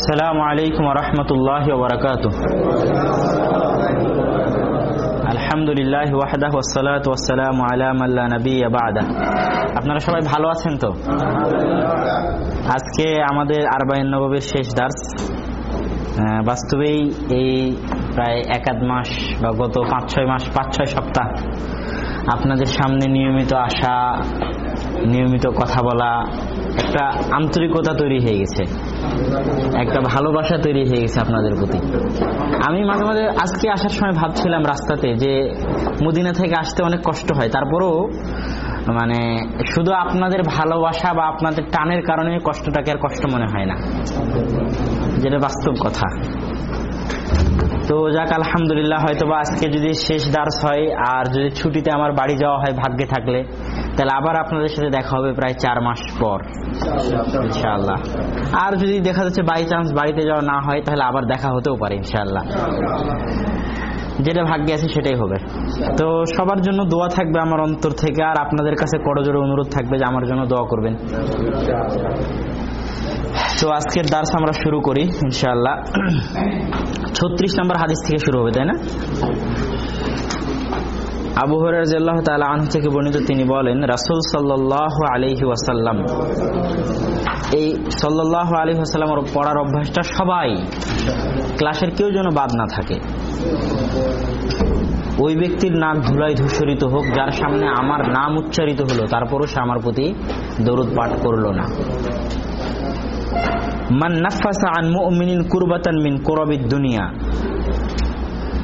السلام عليكم ورحمة الله وبركاته الحمد لله وحده والصلاة والسلام على من لا نبي بعده আপনারা সবাই ভালো আছেন তো আজকে আমাদের আরবাইন নববীর শেষ দার্স আহ, বাস্তবেই এই প্রায় এক আধ মাস বা গত পাঁচ ছয় মাস পাঁচ ছয় সপ্তাহ আপনাদের সামনে নিয়মিত আসা নিয়মিত কথা বলা একটা আন্তরিকতা তৈরি হয়ে গেছে একটা ভালোবাসা তৈরি হয়ে গেছে আপনাদের প্রতি। আমি মাঝে মাঝে আজকে আসার সময় ভাবছিলাম রাস্তাতে যে মদিনা থেকে আসতে অনেক কষ্ট হয়। তারপরেও মানে শুধু আপনাদের ভালোবাসা বা আপনাদের টানের কারণে কষ্টটাকে আর কষ্ট মনে হয় না। যেটা বাস্তব কথা। তো যাক আলহামদুলিল্লাহ হয়তো বা আজকে যদি শেষ দার্স হয় আর যদি ছুটিতে আমার বাড়ি যাওয়া হয় ভাগ্যে থাকলে তাহলে আবার আপনাদের সাথে দেখা হবে প্রায় চার মাস পর ইনশাআল্লাহ। আর যদি দেখা যাচ্ছে বাই চান্স বাড়িতে যাওয়া না হয় তাহলে আবার দেখা হতেও পারে ইনশাআল্লাহ। যেটা ভাগ্যে আছে সেটাই হবে। তো সবার জন্য দোয়া থাকবে আমার অন্তর থেকে আর আপনাদের কাছে করজোরে অনুরোধ থাকবে যে আমার জন্য দোয়া করবেন। তো আজকের দার্স আমরা শুরু করি, ইনশাআল্লাহ। ছত্রিশ নম্বর হাদিস থেকে শুরু হবে, তাই না? আবু হরাহ তালা আন থেকে বর্ণিত তিনি বলেন, রাসুল সাল্লাহ আলহি ওয়াসাল্লাম, এই সাল্লাহ আলহি ওয়াসাল্লাম পড়ার অভ্যাসটা সবাই, ক্লাসের কেউ যেন বাদ না থাকে। ওই ব্যক্তির নাক ধুলাই ধূসরিত হোক, যার সামনে আমার নাম উচ্চারিত হলো, তারপরও সে আমার প্রতি দরুদ পাঠ করল না। মান আন কুরবাতান মিন দুনিয়া।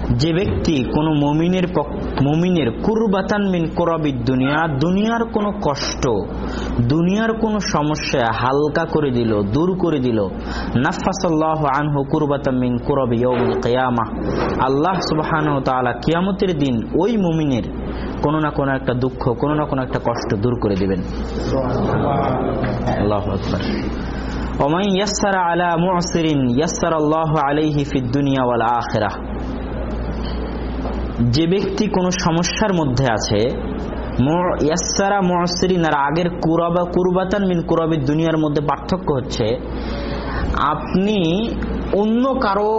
যে ব্যক্তি কোন মুমিনের মুমিনের কুরবাতান মিন কুরাবিদ দুনিয়া, দুনিয়ার কোনো কষ্ট, দুনিয়ার কোনো সমস্যা হালকা করে দিল, দূর করে দিল আনহু আল্লাহ কিয়ামতের দিন ওই মমিনের কোনো না কোনো একটা দুঃখ, কোনো না কোনো একটা কষ্ট দূর করে দিবেন। আল্লাহু আকবার। ওমাই ইয়াসারা আলা মুসিরিন ইয়াসার আল্লাহ আলাইহি ফিদ্দুনিয়া ওয়াল আখেরা যে ব্যক্তি কোনো সমস্যার মধ্যে আছে ইয়াসারা মুসিরিন আর আগের কুরবা কুরবাতান মিন কুরাবির দুনিয়ার মধ্যে পার্থক্য হচ্ছে, আপনি অন্য কারও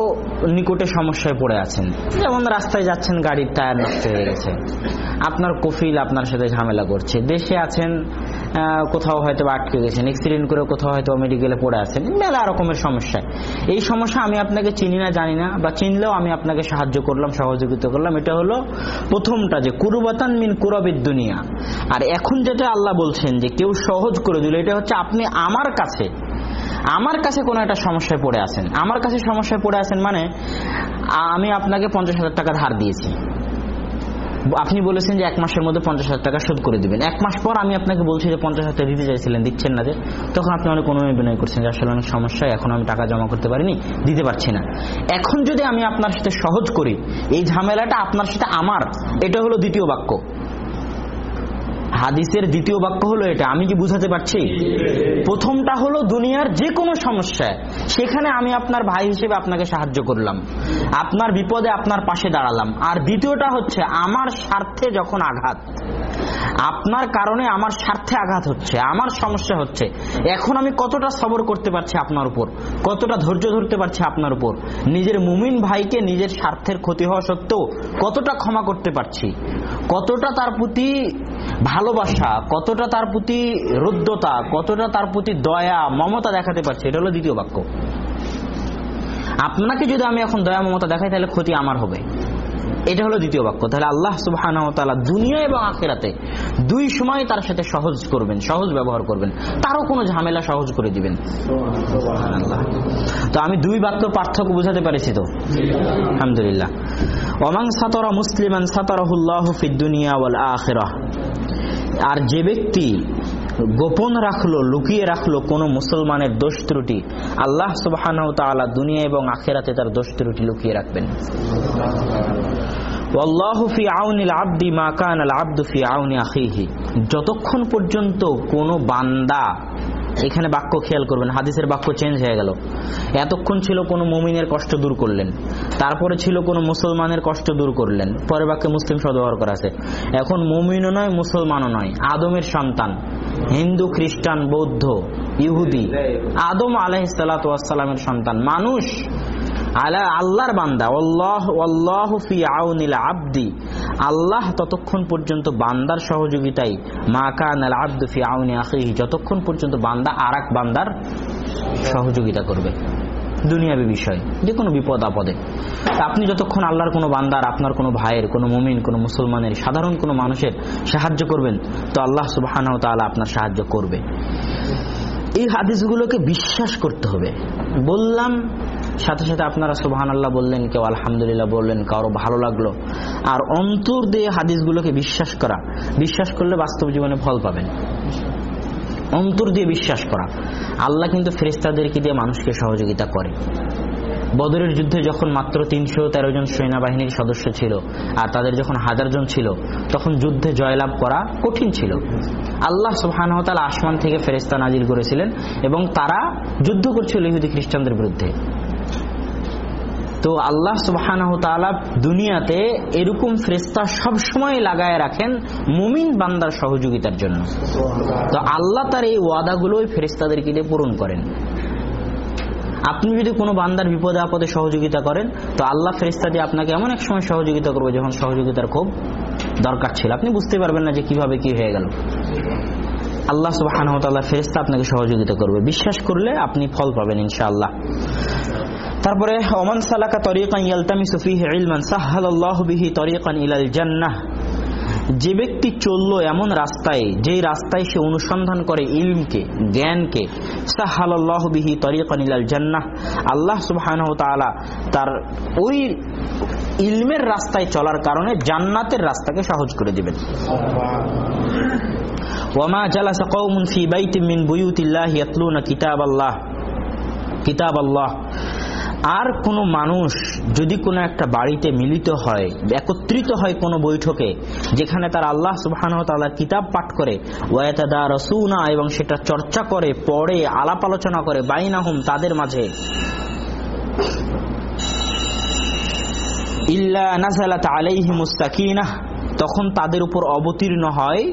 নিকটে সমস্যায় পড়ে আছেন। যেমন রাস্তায় যাচ্ছেন গাড়ির টায়ার নষ্ট হয়ে গেছে, আপনার কফিল আপনার সাথে ঝামেলা করছে, দেশে আছেন কোথাও হয়তো আটকে গেছেন অ্যাক্সিডেন্ট করে কোথাও হয়তো মেডিকেলে পড়ে আছেন। মেলা রকমের সমস্যা। এই সমস্যা আমি আপনাকে চিনি না, জানি না, বা চিনলেও আমি আপনাকে সাহায্য করলাম, সহযোগিতা করলাম। এটা হলো প্রথমটা যে কুরবাতান মিন কুরবিদ দুনিয়া। আর এখন যেটা আল্লাহ বলছেন যে কেউ সহজ করে দিল, এটা হচ্ছে আপনি আমার কাছে আমার কাছে কোনো একটা সমস্যায় পড়ে আছেন। আমার কাছে সমস্যায় পড়ে আছেন মানে আমি আপনাকে পঞ্চাশ হাজার টাকা ধার দিয়েছি। আপনি বলেছেন যে এক মাসের মধ্যে পঞ্চাশ হাজার টাকা শোধ করে দিবেন। এক মাস পর আমি আপনাকে বলছি যে পঞ্চাশ হাজার টাকা দিতে চাইছিলেন, দিচ্ছেন না যে। তখন আপনি অনেক অনুনয় বিনয় করছেন যে আসলে অনেক সমস্যা, এখন আমি টাকা জমা করতে পারিনি, দিতে পারছি না। এখন যদি আমি আপনার সাথে সহজ করি, এই ঝামেলাটা আপনার সাথে আমার, এটা হলো দ্বিতীয় বাক্য। হাদিসের দ্বিতীয় বাক্য হলো এটা, আমি কি বুঝাতে পারছি? প্রথমটা হলো দুনিয়ার যে কোনো সমস্যা সেখানে আমি আপনার ভাই হিসেবে আপনাকে সাহায্য করলাম। আপনার বিপদে আপনার পাশে দাঁড়ালাম। আর দ্বিতীয়টা হচ্ছে, আমার স্বার্থে যখন আঘাত, আপনার কারণে আমার স্বার্থে আঘাত হচ্ছে, আমার সমস্যা হচ্ছে, এখন আমি কতটা সবর করতে পারছি আপনার উপর? কতটা ধৈর্য ধরতে পারছি আপনার উপর? নিজের মুমিন ভাইকে নিজের স্বার্থের ক্ষতি হওয়া সত্ত্বেও কতটা ক্ষমা করতে পারছি? কতটা তার প্রতি ভালোবাসা, কতটা তার প্রতি রুদ্ধতা, কতটা তার প্রতি দয়া, মমতা দেখাতে পারছি, এটা হলো দ্বিতীয় বাক্য। আপনাকে যদি আমি এখন দয়া, মমতা দেখাই, তাহলে ক্ষতি আমার হবে। এটা হলো দ্বিতীয় বাক্য। তাহলে আল্লাহ সুবাহ দুনিয়া এবং আখেরাতে দুই সময় তার সাথে সহজ করবেন, সহজ ব্যবহার করবেন। তারও কোনো ঝামেলা সহজ করে দিবেন। তো আমি দুই বাক্য পার্থক্য বুঝাতে পেরেছি তো? আলহামদুলিল্লাহ। ওমাং সাতরা মুসলিমান সাতরাহুল্লাহ ফিদ্দুনিয়া আখিরাহ। আর যে ব্যক্তি গোপন রাখল, লুকিয়ে রাখল কোন মুসলমানের দোষ ত্রুটি, আল্লাহ সুবাহ দুনিয়া এবং আখেরাতে তার দোষ ত্রুটি লুকিয়ে রাখবেন। যতক্ষণ পর্যন্ত কোনো বান্দা এখানে বাক্য খেয়াল করবেন, হাদিসের বাক্য চেঞ্জ হয়ে গেল। এতক্ষণ ছিল কোনো মুমিনের কষ্ট দূর করলেন, তারপরে ছিল কোনো মুসলমানের কষ্ট দূর করলেন। পরে বাক্যে মুসলিম শব্দ ব্যবহার করা আছে। এখন মুমিনও নয়, মুসলমানও নয়, আদমের সন্তান, হিন্দু, খ্রিস্টান, বৌদ্ধ, ইহুদি, আদম আলাহিসাল্লামের সন্তান, মানুষ আলা আল্লাহর বান্দা। আল্লাহ আল্লাহ ফি আউনিল আব্দি। আল্লাহ ততক্ষণ পর্যন্ত বান্দার সহযোগিতায়, মা কান আল আব্দু ফি আউনি আখিহি। যতক্ষণ পর্যন্ত বান্দা আরাক বান্দার সহযোগিতা করবে। দুনিয়াবি বিষয় যে কোনো বিপদ আপদে। আপনি যতক্ষণ আল্লাহর কোনো বান্দার, আপনার কোনো ভাইয়ের, কোনো মুমিন, কোনো মুসলমানের, সাধারণ কোনো মানুষের সাহায্য করবেন, তো আল্লাহ সুবাহ আপনার সাহায্য করবে। এই হাদিসগুলোকে বিশ্বাস করতে হবে। বললাম সাথে সাথে আপনারা সুবাহান আল্লাহ বললেন, কেউ আলহামদুলিল্লাহ বললেন, কারও ভালো লাগল। আর অন্তর দিয়ে হাদিসগুলোকে বিশ্বাস করা। বিশ্বাস করলে বাস্তব জীবনে ফল পাবেন। অন্তর দিয়ে বিশ্বাস করা। আল্লাহ কিন্তু ফেরিস্তাদেরকে দিয়ে মানুষকে সহযোগিতা করে। বদরের যুদ্ধে যখন মাত্র তিনশো তেরো জন সেনাবাহিনীর সদস্য ছিল, আর তাদের যখন হাজার জন ছিল, তখন যুদ্ধে জয়লাভ করা কঠিন ছিল। আল্লাহ সুবাহানহতাল আসমান থেকে ফেরেস্তা নাজিল করেছিলেন এবং তারা যুদ্ধ করছিল ইহুদি খ্রিস্টানদের বিরুদ্ধে। তো আল্লাহ সুবাহান দুনিয়াতে এরকম ফ্রেস্তা সবসময় লাগায় রাখেন মুমিন বান্দার সহযোগিতার জন্য। তো আল্লাহ তার এই ওয়াদাগুলোই ফেরেস্তাদেরকে দিয়ে পূরণ করেন। আপনি যদি কোনো বান্দার বিপদে আপদে সহযোগিতা করেন তো আল্লাহ ফেরিস্তা দিয়ে আপনাকে এমন এক সময় সহযোগিতা করবে যখন সহযোগিতার খুব দরকার ছিল। আপনি বুঝতে পারবেন না যে কীভাবে কি হয়ে গেল। আল্লাহ সুবাহ ফেরিস্তা আপনাকে সহযোগিতা করবে। বিশ্বাস করলে আপনি ফল পাবেন ইনশাআল্লাহ। তারপরে, ওমান সালাকা তরিকান ইয়ালতামিসু ফিহি ইলমান সাহহালাল্লাহু বিহি তরিকান ইলাল জান্নাহ। যে ব্যক্তি চলল এমন রাস্তায়, যেই রাস্তায় সে অনুসন্ধান করে ইলমকে, জ্ঞানকে সাহাল্লাহ বিহি তরিকান ইলাল জান্নাহ। আল্লাহ সুবহানাহু তাআলা তার ওই ইলমের রাস্তায় চলার কারণে জান্নাতের রাস্তাকে সহজ করে দিবেন। ওয়ামা জালাসা কওমুন ফি বাইতিন মিন বুয়ুতিল্লাহি ইয়াতলুনা কিতাবাল্লাহ। আর কোনো মানুষ যদি কোনো একটা বাড়িতে মিলিত হয়, একত্রিত হয় কোনো বৈঠকে, যেখানে তার আল্লাহ তাল্লাহ কিতাব পাঠ করে ওয়াতাদা রসুনা এবং সেটা চর্চা করে, পড়ে, আলাপ আলোচনা করে, বাইনাহুম তাদের মাঝে। ইল্লা নাজালাত আলাইহি মুস্তাকিনা তখন তাদের উপর অবতীর্ণ হয়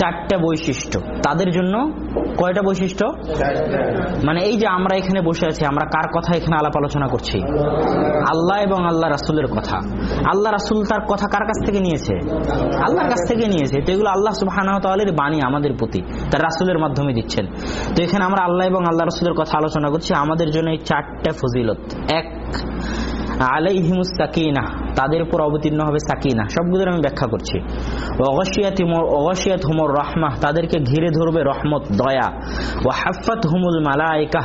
চারটা বৈশিষ্ট্য। তাদের জন্য কয়টা বৈশিষ্ট্য? মানে এই যে আমরা এখানে বসে আছি, আমরা কার কথা এখানে আলাপ আলোচনা করছি? আল্লাহ এবং আল্লাহ রাসুলের কথা। আল্লাহ রাসুল তার কথা কার কাছ থেকে নিয়েছে? আল্লাহর কাছ থেকে নিয়েছে। তো এগুলো আল্লাহ সুবাহানের বাণী আমাদের প্রতি। তার রাসুলের মাধ্যমে দিচ্ছেন। তো এখানে আমরা আল্লাহ এবং আল্লাহ রাসুলের কথা আলোচনা করছি। আমাদের জন্য এই চারটা ফজিলত। এক আলাইহিমুস তাদের উপর অবতীর্ণ হবে সাকিনা। সবগুলোর আমি ব্যাখ্যা করছি। অগসিয়াত হুমর রহমা, তাদেরকে ঘিরে ধরবে রহমত, দয়া। ও হাফাত হুমুল মালায়িকা।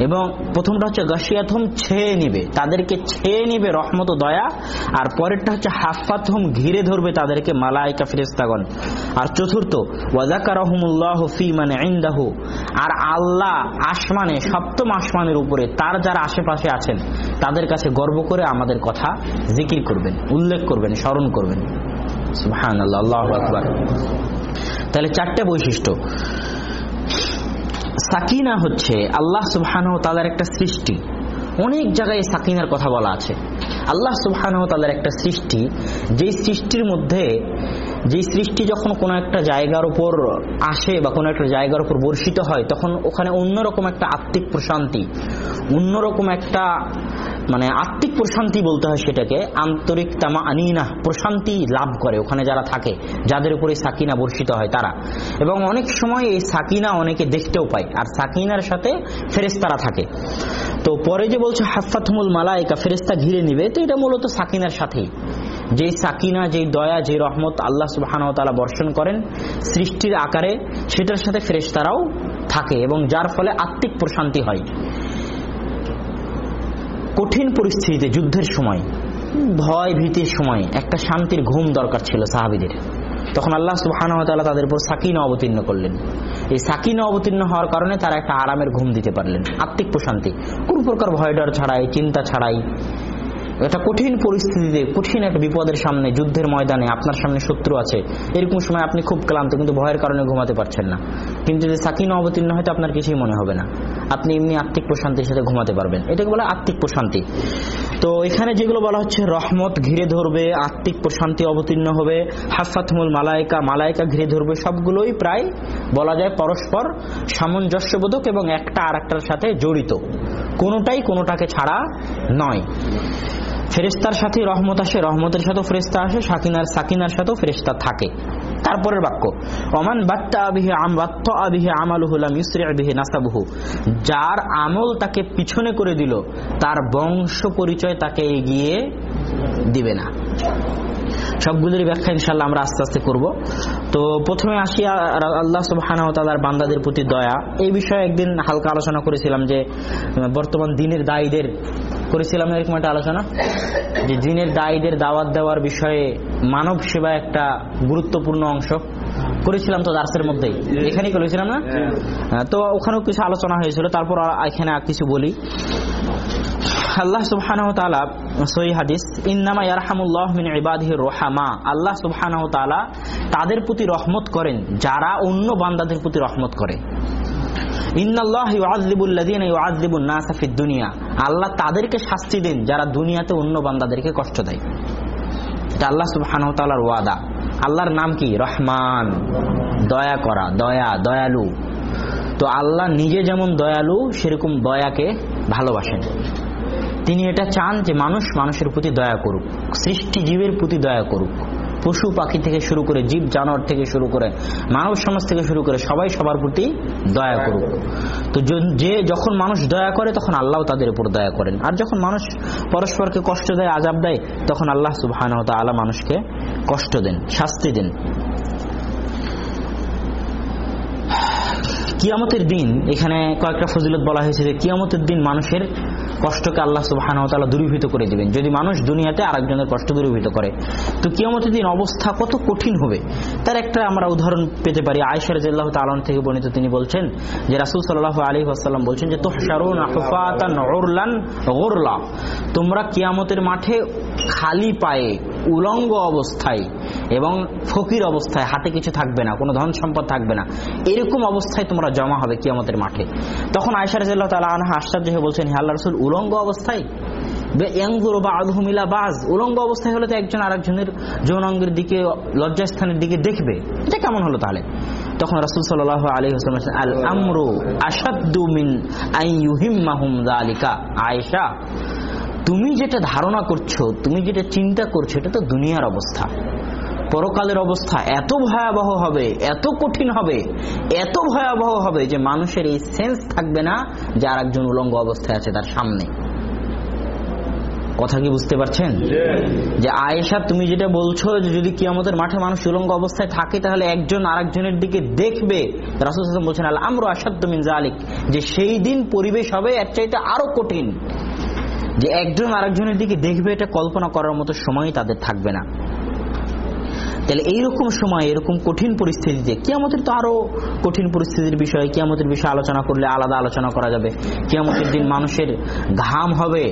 এবং প্রথমটা হচ্ছে গাছিয়াত হুম ছেয়ে নিবে, তাদেরকে ছেয়ে নিবে রহমত দয়া। আর পরেরটা হচ্ছে হাফাত হুম ঘিরে ধরবে তাদেরকে মালায়িকা ফিরেস্তাগণ আর চতুর্থ ওয়াজাকা রহমুল্লাহ ফি মানে ইন্দাহু। আর আল্লাহ আসমানে, সপ্তম আসমানের উপরে, তার যারা আশেপাশে আছেন, তাদের কাছে গর্ব করে আমাদের কথা জিকির করবেন, উল্লেখ করবেন, স্মরণ করবেন। হ্যাঁ আল্লাহ আকবর। তাহলে চারটে বৈশিষ্ট্য। সাকিনা হচ্ছে আল্লাহ সুবহান তাদের একটা সৃষ্টি। অনেক জায়গায় সাকিনার কথা বলা আছে। আল্লাহ সুবহান তাদের একটা সৃষ্টি, যেই সৃষ্টির মধ্যে যে সৃষ্টি যখন কোনো একটা জায়গার উপর আসে বা কোনো একটা জায়গার উপর বর্ষিত হয়, তখন ওখানে অন্যরকম একটা আত্মিক প্রশান্তি, অন্যরকম একটা মানে আত্মিক প্রশান্তি বলতে হয় সেটাকে, আন্তরিক তামা আনিনা প্রশান্তি লাভ করে ওখানে যারা থাকে, যাদের উপরে সাকিনা বর্ষিত হয় তারা। এবং অনেক সময় এই সাকিনা অনেকে দেখতেও পায়, আর সাকিনার সাথে ফেরেস্তারা থাকে। তো পরে যে বলছে হাফাতমুল মালাইকা ফেরেস্তা ঘিরে নিবে, তো এটা মূলত সাকিনার সাথেই। যেই সাকিনা, যেই দয়া যে রহমত আল্লাহ সুবাহান তালা বর্ষণ করেন সৃষ্টির আকারে, সেটার সাথে ফেরেস্তারাও থাকে এবং যার ফলে আত্মিক প্রশান্তি হয়। কঠিন পরিস্থিতিতে, যুদ্ধের সময়, ভয় ভীতির সময় একটা শান্তির ঘুম দরকার ছিল সাহাবিদের। তখন আল্লাহ সুবহান তাদের উপর সাকিনা অবতীর্ণ করলেন। এই সাকিনা অবতীর্ণ হওয়ার কারণে তারা একটা আরামের ঘুম দিতে পারলেন, আত্মিক প্রশান্তি। কোন প্রকার ভয় ডর ছাড়াই, চিন্তা ছাড়াই এটা কঠিন পরিস্থিতিতে কঠিন একটা বিপদের সামনে, যুদ্ধের ময়দানে আপনার সামনে শত্রু আছে, এরকম সময় আপনি খুব ক্লান্ত, কিন্তু ভয়ের কারণে ঘুমাতে পারছেন না। কিন্তু যদি সাকিনা অবতীর্ণ হয়, তো আপনার কিছুই মনে হবে না। আপনি এমনি আত্মিক প্রশান্তির সাথে ঘুমাতে পারবেন। এটাকে বলে আত্মিক প্রশান্তি। তো এখানে যেগুলো বলা হচ্ছে, রহমত ঘিরে ধরবে, আত্মিক প্রশান্তি অবতীর্ণ হবে হাফাতমুল মালায়কা মালায়কা ঘিরে ধরবে, সবগুলোই প্রায় বলা যায় পরস্পর সামঞ্জস্যবোধক এবং একটা আর সাথে জড়িত। কোনোটাই কোনোটাকে ছাড়া নয়। ফেরেস্তার সাথে রহমত আসে, রহমতের সাথেও ফেরেস্তা আসে, সাকিনার সাকিনার সাথেও ফেরেস্তা থাকে। তারপরের বাক্য অমান বাত্তা আবিহে আম, বাত্ত আবিহে আমালুহুলাম ইসরি আবিহে নাসাবুহু। যার আমল তাকে পিছনে করে দিল, তার বংশ পরিচয় তাকে এগিয়ে দিবে না। সবগুলোর ব্যাখ্যা ইনশাল্লাহ আমরা আস্তে আস্তে করব। তো প্রথমে আসি আল্লাহ সুবহানাহু ওয়া তাআলার বান্দাদের প্রতি দয়া। এই বিষয়ে একদিন হালকা আলোচনা করেছিলাম যে বর্তমান দিনের দায়ীদের করেছিলাম এরকম একটা আলোচনা? যে দিনের দায়ীদের দাওয়াত দেওয়ার বিষয়ে মানব সেবা একটা গুরুত্বপূর্ণ অংশ। করেছিলাম তো দার্সের মধ্যেই। এখানেই করেছিলাম না? তো ওখানেও কিছু আলোচনা হয়েছিল তারপর এখানে আর কিছু বলি। আল্লাহ সুবহানাহু ওয়া তাআলা, সহি হাদিস, ইন্নামা ইয়ারহামুল্লাহ মিন ইবাদিহি রুহামা। আল্লাহ সুবহানাহু তাদের প্রতি রহমত করেন, যারা অন্য বান্দাদের প্রতি রহমত করে। আল্লাহ তাদেরকে শাস্তি দেন, যারা দুনিয়াতে অন্য বান্দাদেরকে কষ্ট দেয়। এটা আল্লাহ ওয়া ওয়াদা। আল্লাহর নাম কি? রহমান। দয়া করা, দয়া, দয়ালু। তো আল্লাহ নিজে যেমন দয়ালু, সেরকম দয়াকে ভালোবাসেন। তিনি এটা চান যে মানুষ মানুষের প্রতি দয়া করুক, সৃষ্টি জীবের প্রতি দয়া করুক, পশু পাখি থেকে শুরু করে জীব জানোয়ার থেকে শুরু করে মানব সমাজ থেকে শুরু করে সবাই সবার প্রতি দয়া করুক। তো যে যখন মানুষ দয়া করে তখন আল্লাহ তাদের উপর দয়া করেন। আর যখন মানুষ পরস্পরকে কষ্ট দেয়, আজাব দেয়, তখন আল্লাহ সুবাহ আল্লাহ মানুষকে কষ্ট দেন, শাস্তি দেন। কিয়ামতের দিন, এখানে কয়েকটা ফজিলত বলা হয়েছে যে কিয়ামতের দিন মানুষের কষ্টকে আল্লাহ সুবাহানতালা দূরীভূত করে দিবেন। যদি মানুষ দুনিয়াতে আরেকজনের কষ্ট দূরীভূত করে, তো কিয়ামতের দিন অবস্থা কত কঠিন হবে? তার একটা আমরা উদাহরণ পেতে পারি। আয়সার জাল্লাহ তালন থেকে বর্ণিত তিনি বলছেন যে রাসুল সাল্লাহ আলী আসাল্লাম বলছেন যে তোমরা কিয়ামতের মাঠে খালি পায়ে, উলঙ্গ অবস্থায় এবং ফকির অবস্থায় হাতে কিছু থাকবে না, কোনো ধন সম্পদ থাকবে না। এরকম অবস্থায় তোমরা জমা হবে কিয়ামতের মাঠে। তখন আয়সার তালা আনহা আশ্চর্য হয়ে বলছেন, হে আল্লাহ রসুল, উলঙ্গ অবস্থায়? তুমি যেটা ধারণা করছ, তুমি যেটা চিন্তা করছ, এটা তো দুনিয়ার অবস্থা। পরকালের অবস্থা এত ভয়াবহ হবে এত কঠিন হবে এত ভয়াবহ হবে যে মানুষের এই সেন্স থাকবে না যে আর একজন উলঙ্গ অবস্থায় আছে তার সামনে। কথা কি বুঝতে পারছেন? যে আয়েশা তুমি যেটা বলছো যে যদি কি আমাদের মাঠে মানুষ উলঙ্গ অবস্থায় থাকে তাহলে একজন আরেকজনের দিকে দেখবে। রাসুল হাসান বলছেন আল আমরু আসাদ্দ মিন জালিক যে সেই দিন পরিবেশ হবে এর চাইতে আরও কঠিন। যে একজন আরেকজনের দিকে দেখবে এটা কল্পনা করার মতো সময় তাদের থাকবে না। তাহলে এইরকম সময়, এরকম কঠিন পরিস্থিতিতে কিয়ামতের তো আরও কঠিন পরিস্থিতির বিষয়ে, কিয়ামতের বিষয়ে আলোচনা করলে আলাদা আলোচনা করা যাবে। কিয়ামতের দিন মানুষের ঘাম হবে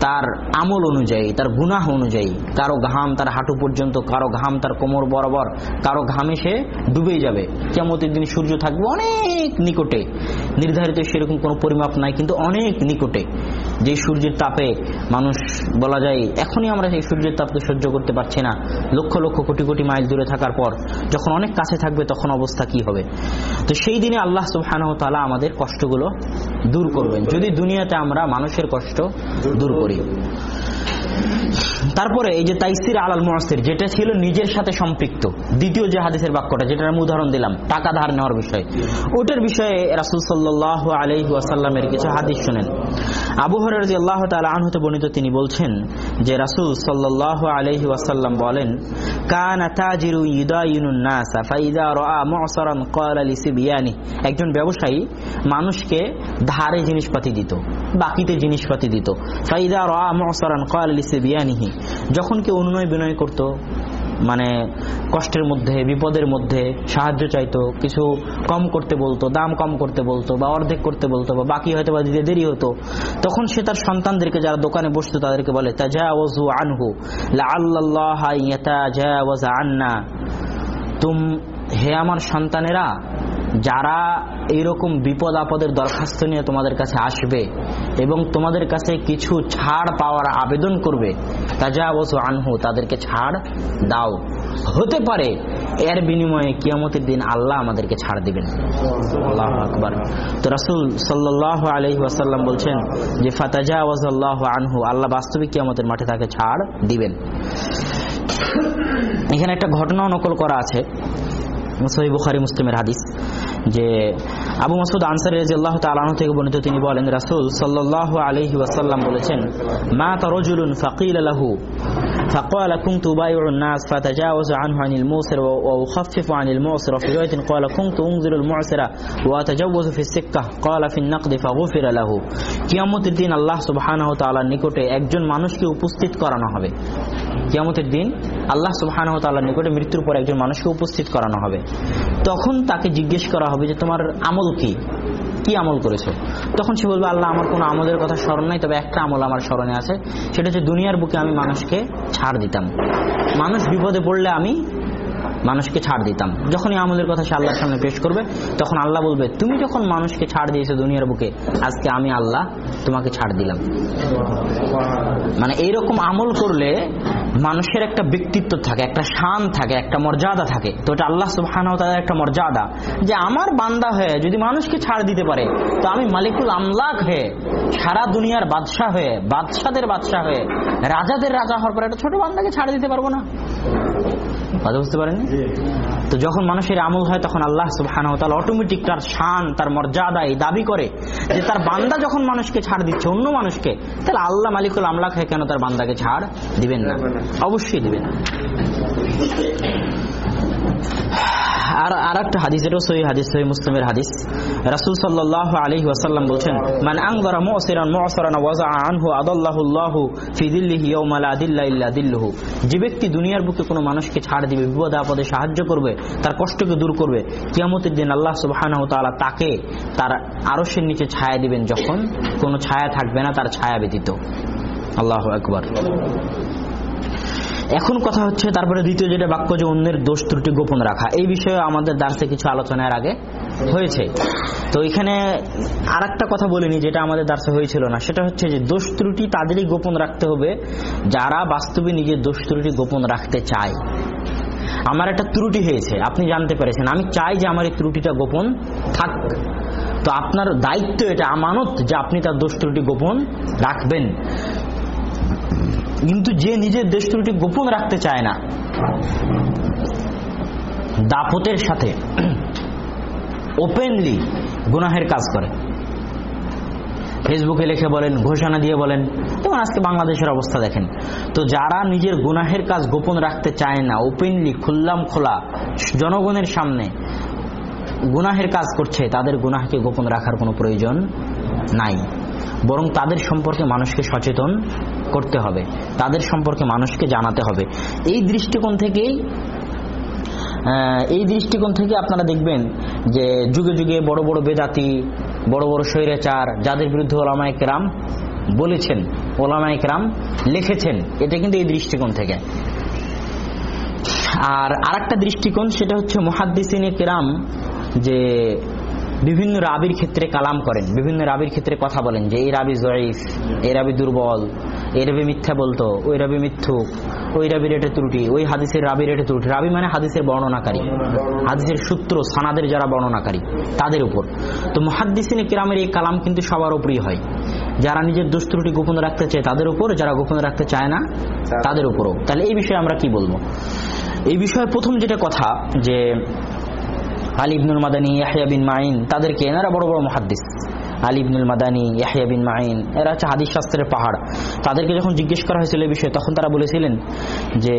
তার আমল অনুযায়ী, তার গুনাহ অনুযায়ী, কারও ঘাম তার হাঁটু পর্যন্ত, কারও ঘাম তার কোমর বরাবর, কারও ঘামে সে ডুবেই যাবে। কেমতের দিন সূর্য থাকবে অনেক নিকটে। নির্ধারিত সেরকম কোনো পরিমাপ নাই, কিন্তু অনেক নিকটে। যে সূর্যের তাপে মানুষ বলা যায়, এখনই আমরা সেই সূর্যের তাপকে সহ্য করতে পারছি না। লক্ষ লক্ষ কোটি কোটি মাইল দূরে থাকার পর, যখন অনেক কাছে থাকবে, তখন অবস্থা কি হবে? তো সেই দিনে আল্লাহ তাআলা আমাদের কষ্টগুলো দূর করবেন। যদি দুনিয়াতে আমরা মানুষের কষ্ট দূর করি তারপরে এই যে তাইসির আলাল মহাসির যেটা ছিল নিজের সাথে সম্পৃক্ত, দ্বিতীয় যে হাদিসের বাক্যটা যেটা আমি উদাহরণ দিলাম, টাকা ধার নেওয়ার বিষয়। ওটার বিষয়ে রাসুল সাল্লাহ আলহি কিছু হাদিস শোনেন। আবু হরার আল্লাহ তালা আনহতে বর্ণিত, তিনি বলছেন যে রাসুল সাল্লাহ আলহি ওয়াসাল্লাম বলেন একজন ব্যবসায়ী মানুষকে ধারে জিনিসপাতি দিত, বাকিতে জিনিসপাতি দিত। ফাইদা রাআ মু'সারান ক্বালা লিসিবিয়ানিহি যখন কেউ অনুনয় বিনয় করত মানে কষ্টের মধ্যে, বিপদের মধ্যে, সাহায্য চাইতো, কিছু কম করতে বলতো, দাম কম করতে বলতো, বা অর্ধেক করতে বলতো, বা বাকি হয়তো বা দিতে দেরি হতো, তখন সে তার সন্তানদেরকে যারা দোকানে বসতো তাদেরকে বলে, তাজাওয়াজু আনহু আন্না। তুম, হে আমার সন্তানেরা যারা এইরকম বিপদ আপদের দরখাস্ত নিয়ে তোমাদের কাছে আসবে এবং তোমাদের কাছে কিছু ছাড় পাওয়ার আবেদন করবে তাজাওয়াজ আনহু, তাদেরকে ছাড় দাও। হতে পারে এর বিনিময়ে কিয়ামতের দিন আল্লাহ আমাদেরকে ছাড় দিবেন। তো রাসূল সাল্লাল্লাহু আলাইহি ওয়াসাল্লাম বলছেন যে, ফাতাজাওয়াজ আল্লাহ আনহু, আল্লাহ বাস্তবিক কিয়ামতের মাঠে তাকে ছাড় দিবেন। এখানে একটা ঘটনাও নকল করা আছে। সহি বুখারি মুসলিমের হাদিস যে আবু মাসুদ আনসারি রাদিয়াল্লাহু তাআলা আনহু থেকে বর্ণিত তিনি বলেন, রাসূল সাল্লাল্লাহু আলাইহি ওয়াসাল্লাম বলেছেন, মা তারাজুলুন ফাকিল লাহু। فقال كنت بايع الناس فتجاوز عنه عن الموسر وأخفف عن المعسر وفي رواية قال كنت أنزل المعسر وأتجوز في السكة قال في النقد فغفر له কিয়ামতের দিন আল্লাহ সুবহানাহু ওয়া তাআলার নিকটে একজন মানুষকে উপস্থিত করানো হবে কিয়ামতের দিন আল্লাহ সুবহানাহু ওয়া তাআলার নিকটে মৃত্যুর পর একজন মানুষকে উপস্থিত করানো হবে তখন তাকে জিজ্ঞেস করা হবে যে তোমার আমল কি কি আমল করেছ? তখন সে বলবে, আল্লাহ, আমার কোনো আমলের কথা স্মরণ নাই, তবে একটা আমল আমার স্মরণে আছে। সেটা হচ্ছে, দুনিয়ার বুকে আমি মানুষকে ছাড় দিতাম। মানুষ বিপদে পড়লে আমি মানুষকে ছাড় দিতাম। যখনই আমলের কথা সে আল্লাহর সামনে পেশ করবে, তখন আল্লাহ বলবে, তুমি যখন মানুষকে ছাড় দিয়েছ দুনিয়ার বুকে, আজকে আমি আল্লাহ তোমাকে ছাড় দিলাম। মানে এইরকম আমল করলে মানুষের একটা ব্যক্তিত্ব থাকে, একটা শান থাকে, একটা মর্যাদা থাকে। তো এটা আল্লাহ সুবহানাহু ওয়া তাআলার একটা মর্যাদা। যে আমার বান্দা হয়ে যদি মানুষকে ছাড় দিতে পারে, তো আমি মালিকুল আমলাক হয়ে, সারা দুনিয়ার বাদশাহ হয়ে, বাদশাদের বাদশাহ হয়ে, রাজাদের রাজা হওয়ার পরে একটা ছোট বান্দাকে ছাড় দিতে পারব না। কথা বুঝতে পারেন? তো যখন মানুষের আমল হয় তখন আল্লাহ সুবহানাহু ওয়া অটোমেটিক তার শান তার মর্যাদা এই দাবি করে যে তার বান্দা যখন মানুষকে ছাড় দিচ্ছে অন্য মানুষকে তাহলে আল্লাহ মালিকুল আমলা খায় কেন তার বান্দাকে ছাড় দিবেন না? অবশ্যই দিবেন আর একটা সহি হাদিস, সহি মুসলিমের হাদিস। রাসূল ওয়াসাল্লাম বলেন মান ওয়াজা আনহু আদাল্লাহুল্লাহু ফি দিল্লিহি ইয়াউমা লা দিল্লা ইল্লা দিল্লুহু। যে ব্যক্তি দুনিয়ার বুকে কোনো মানুষকে ছাড় দিবে, বিপদে আপদে সাহায্য করবে, তার কষ্টকে দূর করবে, কিয়ামতের দিন আল্লাহ তাআলা তাকে তার আরশের নিচে ছায়া দিবেন, যখন কোনো ছায়া থাকবে না, তার ছায়া ব্যতীত। আল্লাহ আকবার। এখন কথা হচ্ছে, তারপরে দ্বিতীয় যেটা বাক্য যে অন্যের দোষ ত্রুটি গোপন রাখা, এই বিষয়ে আমাদের দার্সে কিছু আলোচনার আগে হয়েছে। তো এখানে আর কথা বলিনি যেটা আমাদের দার্সে হয়েছিল না, সেটা হচ্ছে যে দোষ ত্রুটি তাদেরই গোপন রাখতে হবে, যারা বাস্তবে নিজের দোষ ত্রুটি গোপন রাখতে চায়। আমার একটা ত্রুটি হয়েছে, আপনি জানতে পেরেছেন, আমি চাই যে আমার এই ত্রুটিটা গোপন থাক। তো আপনার দায়িত্ব এটা, আমানত যে আপনি তার দোষ ত্রুটি গোপন রাখবেন। কিন্তু যে নিজের দেশ ত্রুটি গোপন রাখতে চায় না দাপতের সাথে ওপেনলি গুনাহের কাজ করে। ফেসবুকে লিখে বলেন, ঘোষণা দিয়ে বলেন, যেমন আজকে বাংলাদেশের অবস্থা দেখেন। তো যারা নিজের গুনাহের কাজ গোপন রাখতে চায় না ওপেনলি খুললাম খোলা, জনগণের সামনে গুনাহের কাজ করছে, তাদের গুনাহকে গোপন রাখার কোনো প্রয়োজন নাই। বরং তাদের সম্পর্কে মানুষকে সচেতন করতে হবে। তাদের সম্পর্কে মানুষকে জানাতে হবে। এই দৃষ্টিকোণ থেকেই এই দৃষ্টিকোণ থেকে আপনারা দেখবেন যে যুগে যুগে বড় বড় বেদাতি, বড় বড় স্বৈরাচার, যাদের বিরুদ্ধে ওলামায়ক রাম বলেছেন ওলামায়ক রাম লিখেছেন, এটা কিন্তু এই দৃষ্টিকোণ থেকে। আর আরেকটা দৃষ্টিকোণ, সেটা হচ্ছে মহাদ্দিসিনে কেরাম যে বিভিন্ন রাবির ক্ষেত্রে কালাম করেন, বিভিন্ন রাবির ক্ষেত্রে কথা বলেন যে, এই রাবি জয়ীফ, এই রাবি দুর্বল, এই রাবি মিথ্যা বলতো, ওই রাবি মিথ্যুক, ওই রাবির এটা ত্রুটি, ওই হাদিসের রাবির এটা ত্রুটি। রাবি মানে হাদিসের বর্ণনাকারী, হাদিসের সূত্র, সানাদের যারা বর্ণনাকারী, তাদের উপর। তো মহাদ্দিসিনে কিরামের এই কালাম কিন্তু সবার উপরই হয়। যারা নিজের দোষ ত্রুটি গোপন রাখতে চায় তাদের উপর, যারা গোপন রাখতে চায় না, তাদের উপরও। তাহলে এই বিষয়ে আমরা কি বলব? এই বিষয়ে প্রথম যেটা কথা, যে Ali Ibnul Madani Yahya bin Main তাদেরকে এনারা বড় বড় মহাদ্দিস। Ali Ibnul Madani Yahya bin Main এরা হচ্ছে হাদিস শাস্ত্রের পাহাড়। তাদেরকে যখন জিজ্ঞেস করা হয়েছিল এই বিষয়ে, তখন তারা বলেছিলেন যে,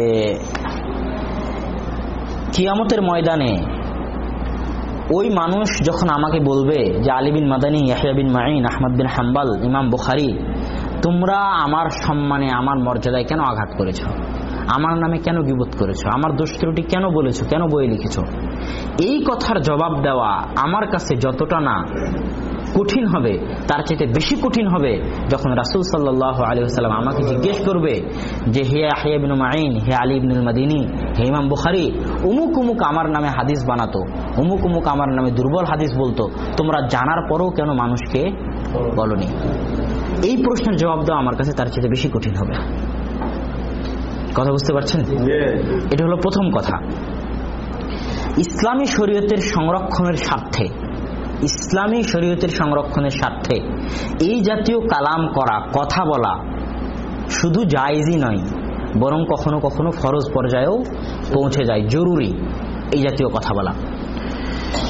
কিয়ামতের ময়দানে ওই মানুষ যখন আমাকে বলবে যে Ali bin Madani Yahya bin Main Ahmad bin Hanbal, ইমাম বুখারি, তোমরা আমার সম্মানে, আমার মর্যাদায় কেন আঘাত করেছ? আমার নামে কেন গিবোধ করেছ? আমার দোষ ত্রুটি কেন বলেছ? কেন বই লিখেছো? এই কথার জবাব দেওয়া আমার কাছে যতটা না কঠিন হবে, তার চাইতে বেশি কঠিন হবে যখন রাসুল সাল্লাহ আলী সাল্লাম আমাকে জিজ্ঞেস করবে যে, হে আহিয়া বিন মাইন হে আলী ইবনুল মাদিনী হে ইমাম বুখারি, উমুক উমুক আমার নামে হাদিস বানাতো, উমুক উমুক আমার নামে দুর্বল হাদিস বলতো, তোমরা জানার পরেও কেন মানুষকে বলনি? এই প্রশ্নের জবাব দেওয়া আমার কাছে তার চেয়ে বেশি কঠিন হবে। কথা বুঝতে পারছেন? এটা হলো প্রথম কথা। ইসলামী শরীয়তের সংরক্ষণের স্বার্থে ইসলামী শরীয়তের সংরক্ষণের স্বার্থে এই জাতীয় কালাম করা কথা বলা শুধু জায়জই নয় বরং কখনো কখনো ফরজ পর্যায়েও পৌঁছে যায় জরুরি এই জাতীয় কথা বলা।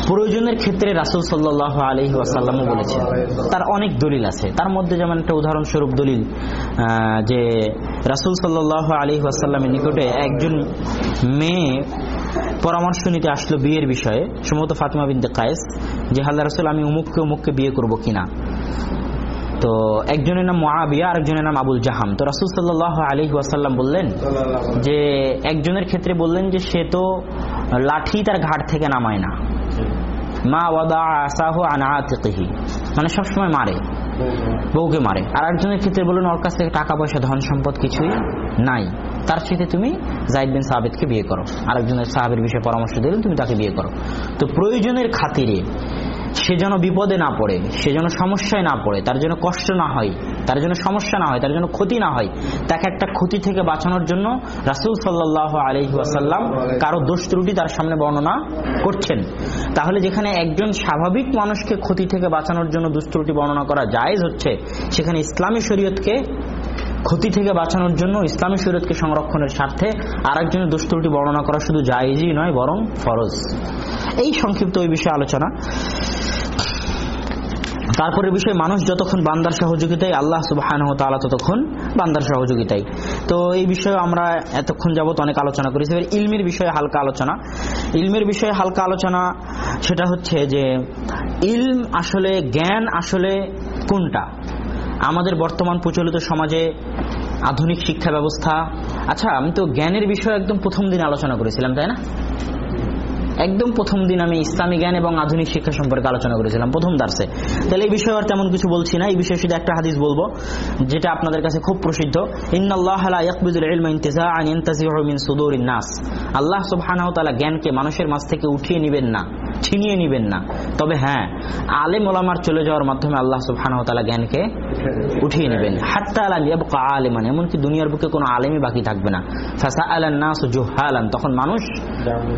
প্রয়োজনের ক্ষেত্রে রাসুল সাল্লাহ আলহি ওয়াসাল্লামও বলেছেন। তার অনেক দলিল আছে। তার মধ্যে যেমন একটা উদাহরণস্বরূপ দলিল যে রাসুল সাল্লাহ আলহি ওয়াসাল্লামের নিকটে একজন মেয়ে পরামর্শ নিতে আসলো বিয়ের বিষয়ে, সম্ভবত ফাতিমা বিনতে কায়েস, যে, হাল্লা রাসুল, আমি উমুককে উমুককে বিয়ে করব কিনা? তো একজনের নাম মহাবিয়া আরেকজনের নাম আবুল জাহাম। তো রাসুল সাল্লাহ আলী ওয়াসাল্লাম বললেন যে, একজনের ক্ষেত্রে বললেন যে, সে তো লাঠি তার ঘাট থেকে নামায় না। মা মানে সবসময় মারে। বউকে মারে। আর একজনের ক্ষেত্রে বললেন ওর কাছ থেকে টাকা পয়সা, ধন সম্পদ কিছুই নাই। তার সাথে তুমি জাহিদ বিন সাহাবেদকে বিয়ে করো। আরেকজনের সাহাবের বিষয়ে পরামর্শ দিলেন, তুমি তাকে বিয়ে করো। তো প্রয়োজনের খাতিরে সে যেন বিপদে না পড়ে, সে যেন সমস্যায় না পড়ে, তার জন্য কষ্ট না হয়, তার জন্য সমস্যা না হয়, তার জন্য ক্ষতি না হয়, তাকে একটা ক্ষতি থেকে বাঁচানোর জন্য রাসুল সাল্লাহ আলহি আসাল্লাম কারও দোষ ত্রুটি তার সামনে বর্ণনা করছেন। তাহলে যেখানে একজন স্বাভাবিক মানুষকে ক্ষতি থেকে বাঁচানোর জন্য দুষ্ত্রুটি বর্ণনা করা জায়েজ হচ্ছে, সেখানে ইসলামী শরীয়তকে ক্ষতি থেকে বাঁচানোর জন্য ইসলামী শরীয়তকে সংরক্ষণের স্বার্থে আর একজনের দুষ্ত্রুটি বর্ণনা করা শুধু জায়েজই নয়, বরং ফরজ। এই সংক্ষিপ্ত ওই বিষয়ে আলোচনা। তারপরে বিষয়ে মানুষ যতক্ষণ বান্দার সহযোগিতায়, আল্লাহ সুবাহ ততক্ষণ বান্দার সহযোগিতায়। তো এই বিষয়ে আমরা এতক্ষণ যাবত অনেক আলোচনা করেছি। এবার ইলমের বিষয়ে হালকা আলোচনা। ইলমের বিষয়ে হালকা আলোচনা, সেটা হচ্ছে যে, ইলম আসলে, জ্ঞান আসলে কোনটা? আমাদের বর্তমান প্রচলিত সমাজে আধুনিক শিক্ষা ব্যবস্থা। আচ্ছা আমি তো জ্ঞানের বিষয়ে একদম প্রথম দিন আলোচনা করেছিলাম, তাই না? একদম প্রথম দিন আমি ইসলামী জ্ঞান এবং আধুনিক শিক্ষা সম্পর্কে আলোচনা করেছিলাম, প্রথম দার্সে। তাহলে এই বিষয়ে আর তেমন কিছু বলছি না, এই বিষয়ে শুধু একটা হাদিস বলব, যেটা আপনাদের কাছে খুব প্রসিদ্ধ। আল্লাহ সুবহানাহু তাআলা জ্ঞানকে মানুষের মাঝ থেকে উঠিয়ে নিবেন না। ছিনিয়ে নিবেন না। তবে হ্যাঁ আলেম ওলামার চলে যাওয়ার মাধ্যমে আল্লাহ সুবহানাহু তাআলা জ্ঞানকে উঠিয়ে নেবেন। হাত্তা আলা ইয়াবকা আলিমান, এমনকি দুনিয়ার বুকে কোনো আলেমই বাকি থাকবে না। ফাসা আলান নাস জুহালান, তখন মানুষ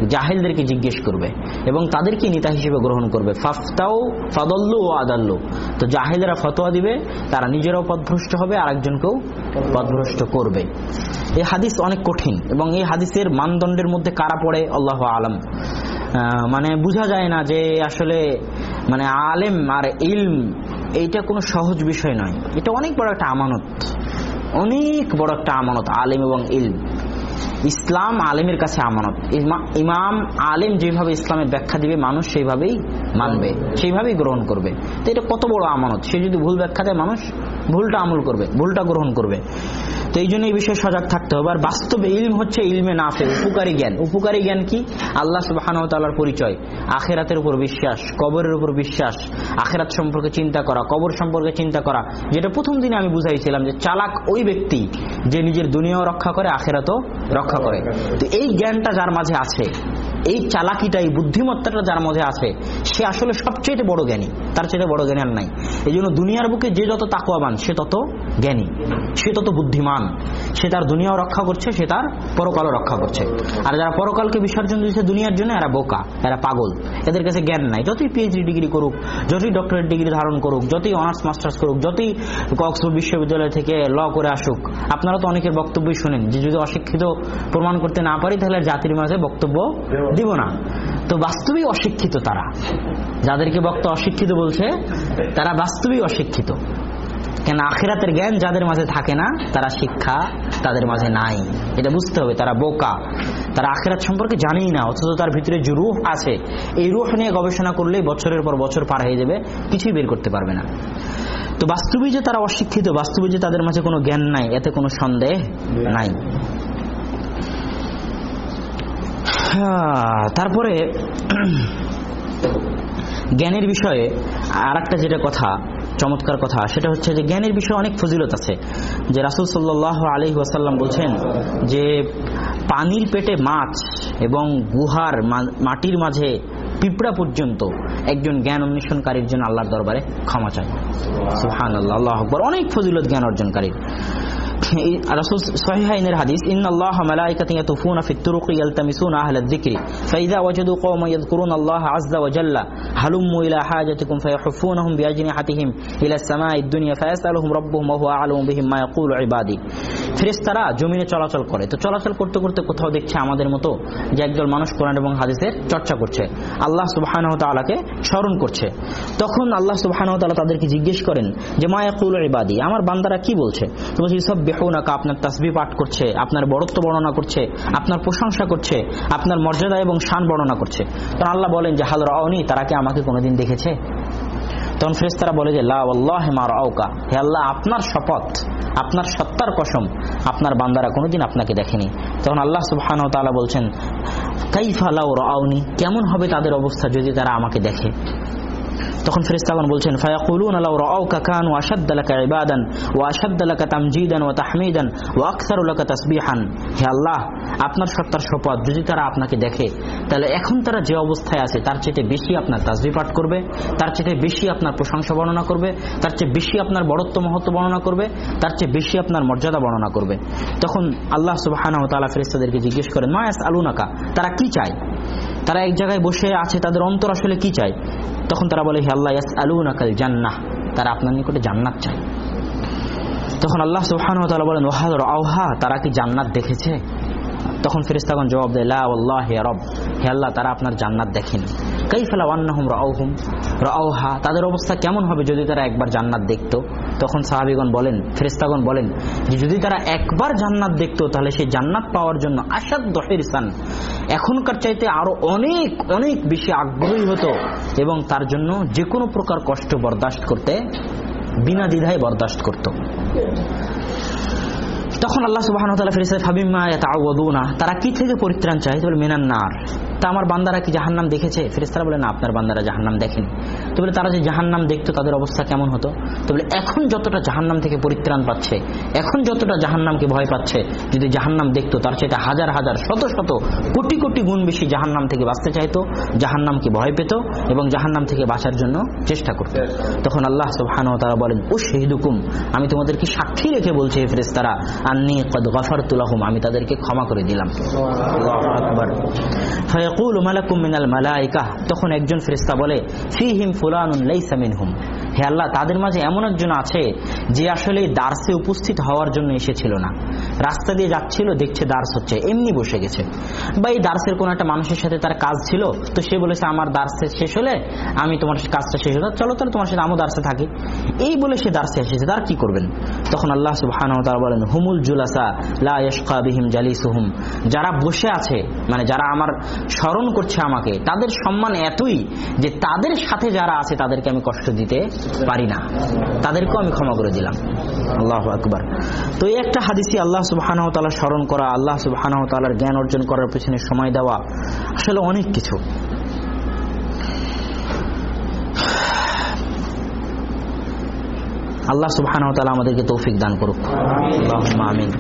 জাহেলদেরকে জিজ্ঞেস করবে এবং তাদেরকে নেতা হিসেবে গ্রহণ করবে। ফাফতাও ফাদল্লু ও আদাল্লু। তো জাহেলেরা ফতোয়া দিবে, তারা নিজেরাও পদভ্রষ্ট হবে আর একজনকেও পথভ্রষ্ট করবে। এই হাদিস অনেক কঠিন এবং এই হাদিসের মানদণ্ডের মধ্যে কারা পড়ে? আল্লাহ আলম। মানে বোঝা যায় না যে আসলে মানে আলেম আর ইলম, এইটা কোনো সহজ বিষয় নয়। এটা অনেক বড় একটা আমানত। অনেক বড় একটা আমানত আলেম এবং ইলম। ইসলাম আলেমের কাছে আমানত। ইমাম আলেম যেভাবে ইসলামের ব্যাখ্যা দিবে, মানুষ সেইভাবেই মানবে, সেইভাবেই গ্রহণ করবে। তো এটা কত বড় আমানত? সে যদি ভুল ব্যাখ্যা দেয়, মানুষ ভুলটা আমল করবে, ভুলটা গ্রহণ করবে। তো এই জন্য এই বিষয়ে সজাগ থাকতে হবে। আর বাস্তবে ইলম হচ্ছে ইলমে নাফে, উপকারী জ্ঞান। উপকারী জ্ঞান কি? আল্লাহ সুবাহানতালার পরিচয়। আখেরাতের উপর বিশ্বাস, কবরের উপর বিশ্বাস, আখেরাত সম্পর্কে চিন্তা করা, কবর সম্পর্কে চিন্তা করা। যেটা প্রথম দিনে আমি বুঝাইছিলাম যে চালাক ওই ব্যক্তি যে নিজের দুনিয়াও রক্ষা করে, আখেরাতও রক্ষা করে। তো এই জ্ঞানটা যার মাঝে আছে, এই চালাকিটা, এই বুদ্ধিমত্তাটা যার মধ্যে আছে, সে আসলে সবচেয়ে বড় জ্ঞানী। তার চেয়ে বড় জ্ঞানী আর নাই। এই জন্য দুনিয়ার বুকে যে যত তাকুয়াবান, সে তত জ্ঞানী। সে তত বুদ্ধিমান। সে তার দুনিয়াও রক্ষা করছে, সে তার পরকালও রক্ষা করছে। আর যারা পরকালকে বিসর্জন দিচ্ছে দুনিয়ার জন্য, এরা বোকা, এরা পাগল। এদের কাছে জ্ঞান নাই। যতই পিএইচডি ডিগ্রি করুক, যতই ডক্টরেট ডিগ্রি ধারণ করুক, যতই অনার্স মাস্টার্স করুক, যতই কক্সফোর্ড বিশ্ববিদ্যালয় থেকে ল করে আসুক, আপনারা তো অনেকের বক্তব্যই শুনেন যে যদি অশিক্ষিত প্রমাণ করতে না পারি, তাহলে জাতির মাঝে বক্তব্য দিব না। তো বাস্তবেই অশিক্ষিত তারা। যাদেরকে বক্ত অশিক্ষিত বলছে, তারা বাস্তবেই অশিক্ষিত। কেন আখেরাতের জ্ঞান যাদের মাঝে থাকে না, তারা শিক্ষা তাদের মাঝে নাই। এটা বুঝতে হবে, তারা বোকা। তারা আখেরাত সম্পর্কে জানেই না, অথচ তার ভিতরে যে রুহ আছে, এই রুহ নিয়ে গবেষণা করলেই বছরের পর বছর পার হয়ে যাবে, কিছুই বের করতে পারবে না। তো বাস্তবে যে তারা অশিক্ষিত বাস্তবে যে তাদের মাঝে কোনো জ্ঞান নাই, এতে কোনো সন্দেহ নাই। তারপরে জ্ঞানের বিষয়ে আর যেটা কথা, চমৎকার কথা, সেটা হচ্ছে যে জ্ঞানের বিষয়ে অনেক ফজিলত আছে। যে রাসুল সাল্লাহ আলি ওয়াসাল্লাম বলছেন যে পানির পেটে মাছ এবং গুহার মাটির মাঝে পিঁপড়া পর্যন্ত একজন জ্ঞান অন্বেষণকারীর জন্য আল্লাহর দরবারে ক্ষমা চায়। সুহান আল্লাহ আল্লাহ অনেক ফজিলত জ্ঞান অর্জনকারীর। রাসূল সহিহাইনের হাদিস ইয়াতুফুনা ফিত তুরুকি ইয়ালতামিসুনা যিকরি। ফাইযা ওয়াজাদু ইয়াযকুরুনা আযজা ওয়া জাল্লা ইলা হাজাতিকুম বিআজনিহাতিহিম ইলা দুনিয়া ফায়াসআলুহুম রাব্বুহুম ওয়া হুয়া আ'লামু বিহিম মা ইয়াকুলু ইবাদি ফেরেশতারা জমিনে চলাচল করে, তো চলাচল করতে করতে কোথাও দেখছে আমাদের মতো যে একজন মানুষ কোরআন এবং হাদিসের চর্চা করছে। আল্লাহ সুবহানাহু ওয়া তাআলাকে স্মরণ করছে। তখন আল্লাহ সুবহানাহু ওয়া তাআলা তাদেরকে জিজ্ঞেস করেন যে, মা ইয়াকুলু ইবাদি? আমার বান্দারা কি বলছে? তো বলছে আপনার তাসবি পাঠ করছে, আপনার বড়ত্ব বর্ণনা করছে, আপনার প্রশংসা করছে, আপনার মর্যাদা এবং শান বর্ণনা করছে। তখন আল্লাহ বলেন যে, হাল রাওনি, তারা কি আমাকে কোনোদিন দেখেছে? তখন ফেরেস্তারা বলে যে, লা আল্লাহ মার আউকা হে আল্লাহ, আপনার শপথ, আপনার সত্তার কসম, আপনার বান্দারা কোনোদিন আপনাকে দেখেনি। তখন আল্লাহ সুবহান তাআলা বলছেন, কাইফা লাউ রাউনি কেমন হবে তাদের অবস্থা যদি তারা আমাকে দেখে? তখন ফেরেশতাগণ বলছেন, ফায়াকুলুন লাউ রাআউকা কানু আশাদ্দা লাকা ইবাদান ওয়া আশাদ্দা লাকা তামজিদান ওয়া তাহমিদান ওয়া আকসারু লাকা তাসবিহান। হে আল্লাহ, আপনার সত্তার শপথ যদি তারা আপনাকে দেখে, তাহলে এখন তারা যে অবস্থায় আছে, তার চেয়ে বেশি আপনার তাসবিহ পাঠ করবে, তার চেয়ে বেশি আপনার প্রশংসা বর্ণনা করবে, তার চেয়ে বেশি আপনার বড়ত্ব, মহত্ব বর্ণনা করবে, তার চেয়ে বেশি আপনার মর্যাদা বর্ণনা করবে। তখন আল্লাহ সুবহানাহু ওয়া তাআলা ফেরেশতাদেরকে জিজ্ঞেস করেন, মা ইয়াসআলুনাকা? তারা কি চায়? তারা এক জায়গায় বসে আছে, তাদের অন্তর আসলে কি চায়? তখন তারা বলে, হে আল্লাহ ইয়াস আলুনাকাল জান্নাহ। তারা আপনার নিকটে জান্নাত চায়। তখন আল্লাহ তাআলা বলেন ওয়াহাদ আওহা তারা কি জান্নাত দেখেছে? তখন ফেরেশতাগণ জবাব দেয় আল্লাহ হে রব। হে আল্লাহ, তারা আপনার জান্নাত দেখেনি। কাইফালা ওয়ান্নাহুম রাউহুম। রাউহা, তাদের অবস্থা কেমন হবে যদি তারা একবার জান্নাত দেখতো? তখন সাহাবীগণ বলেন, ফেরেশতাগণ বলেন যে, যদি তারা একবার জান্নাত দেখতো, তাহলে সেই জান্নাত পাওয়ার জন্য আসাদ হিরসান এখনকার চাইতে আরও অনেক অনেক বেশি আগ্রহী হতো এবং তার জন্য যে কোনো প্রকার কষ্ট বরদাস্ত করতে, বিনা দ্বিধায় বরদাস্ত করত। তখন আল্লাহ সুবাহ ফেরিসা না তারা কি থেকে পরিত্রাণ চাই তাহলে মেনান্নার মেনান নার। তা আমার বান্দারা কি জাহান্নাম দেখেছে? ফেরিস্তারা বলে, না, আপনার বান্দারা জাহান্নাম দেখেনি। তো বলে, তারা যে জাহান্নাম দেখতো, তাদের অবস্থা কেমন হতো? তো বলে, এখন যতটা জাহান্নাম থেকে পরিত্রাণ পাচ্ছে, এখন যতটা জাহান্নামকে ভয় পাচ্ছে, যদি জাহান্নাম দেখতো, তার সেটা হাজার হাজার, শত শত, কোটি কোটি গুণ বেশি জাহান্নাম থেকে বাঁচতে চাইতো, জাহান্নামকে ভয় পেত এবং জাহান্নাম থেকে বাঁচার জন্য চেষ্টা করত। তখন আল্লাহ সুবহানাহু ওয়া তাআলা বলেন ও শহীদুকুম, আমি তোমাদেরকে সাক্ষী রেখে বলছি, হে ফেরেশতারা, আন্নি কদ গফারতু লাহুম, আমি তাদেরকে ক্ষমা করে দিলাম। তখন একজন ফেরেশতা বলে হে আল্লাহ, তাদের মাঝে এমন একজন আছে যে আসলে দার্সে উপস্থিত হওয়ার জন্য এসেছিল না। রাস্তা দিয়ে যাচ্ছিল, দেখছে দার্স হচ্ছে, এমনি বসে গেছে। বা এই দার্সের কোন একটা মানুষের সাথে তার কাজ ছিল, তো সে বলেছে, আমার দার্সে শেষ হলে আমি তোমার কাজটা শেষ হলো চলো তাহলে তোমার সাথে আমও দার্সে থাকি। এই বলে সে দার্সে এসেছে, তার কি করবেন? তখন আল্লাহ সুবহানাহু ওয়া বলেন, হুমুল জুলাসা লা ইয়াশকা বিহিম যারা বসে আছে মানে যারা আমার স্মরণ করছে আমাকে, তাদের সম্মান এতই যে তাদের সাথে যারা আছে তাদেরকে আমি কষ্ট দিতে পারি না। তাদেরকেও আমি ক্ষমা করে দিলাম। আল্লাহ আকবার। তো এই একটা হাদিসি আল্লাহ তাআলা স্মরণ করা, আল্লাহ ওয়া জ্ঞান অর্জন করার পেছনে সময় দেওয়া আসলে অনেক কিছু। আল্লাহ সুবহানাহু ওয়া তাআলা আমাদেরকে তৌফিক দান করুক। আল্লাহুম্মা আমিন।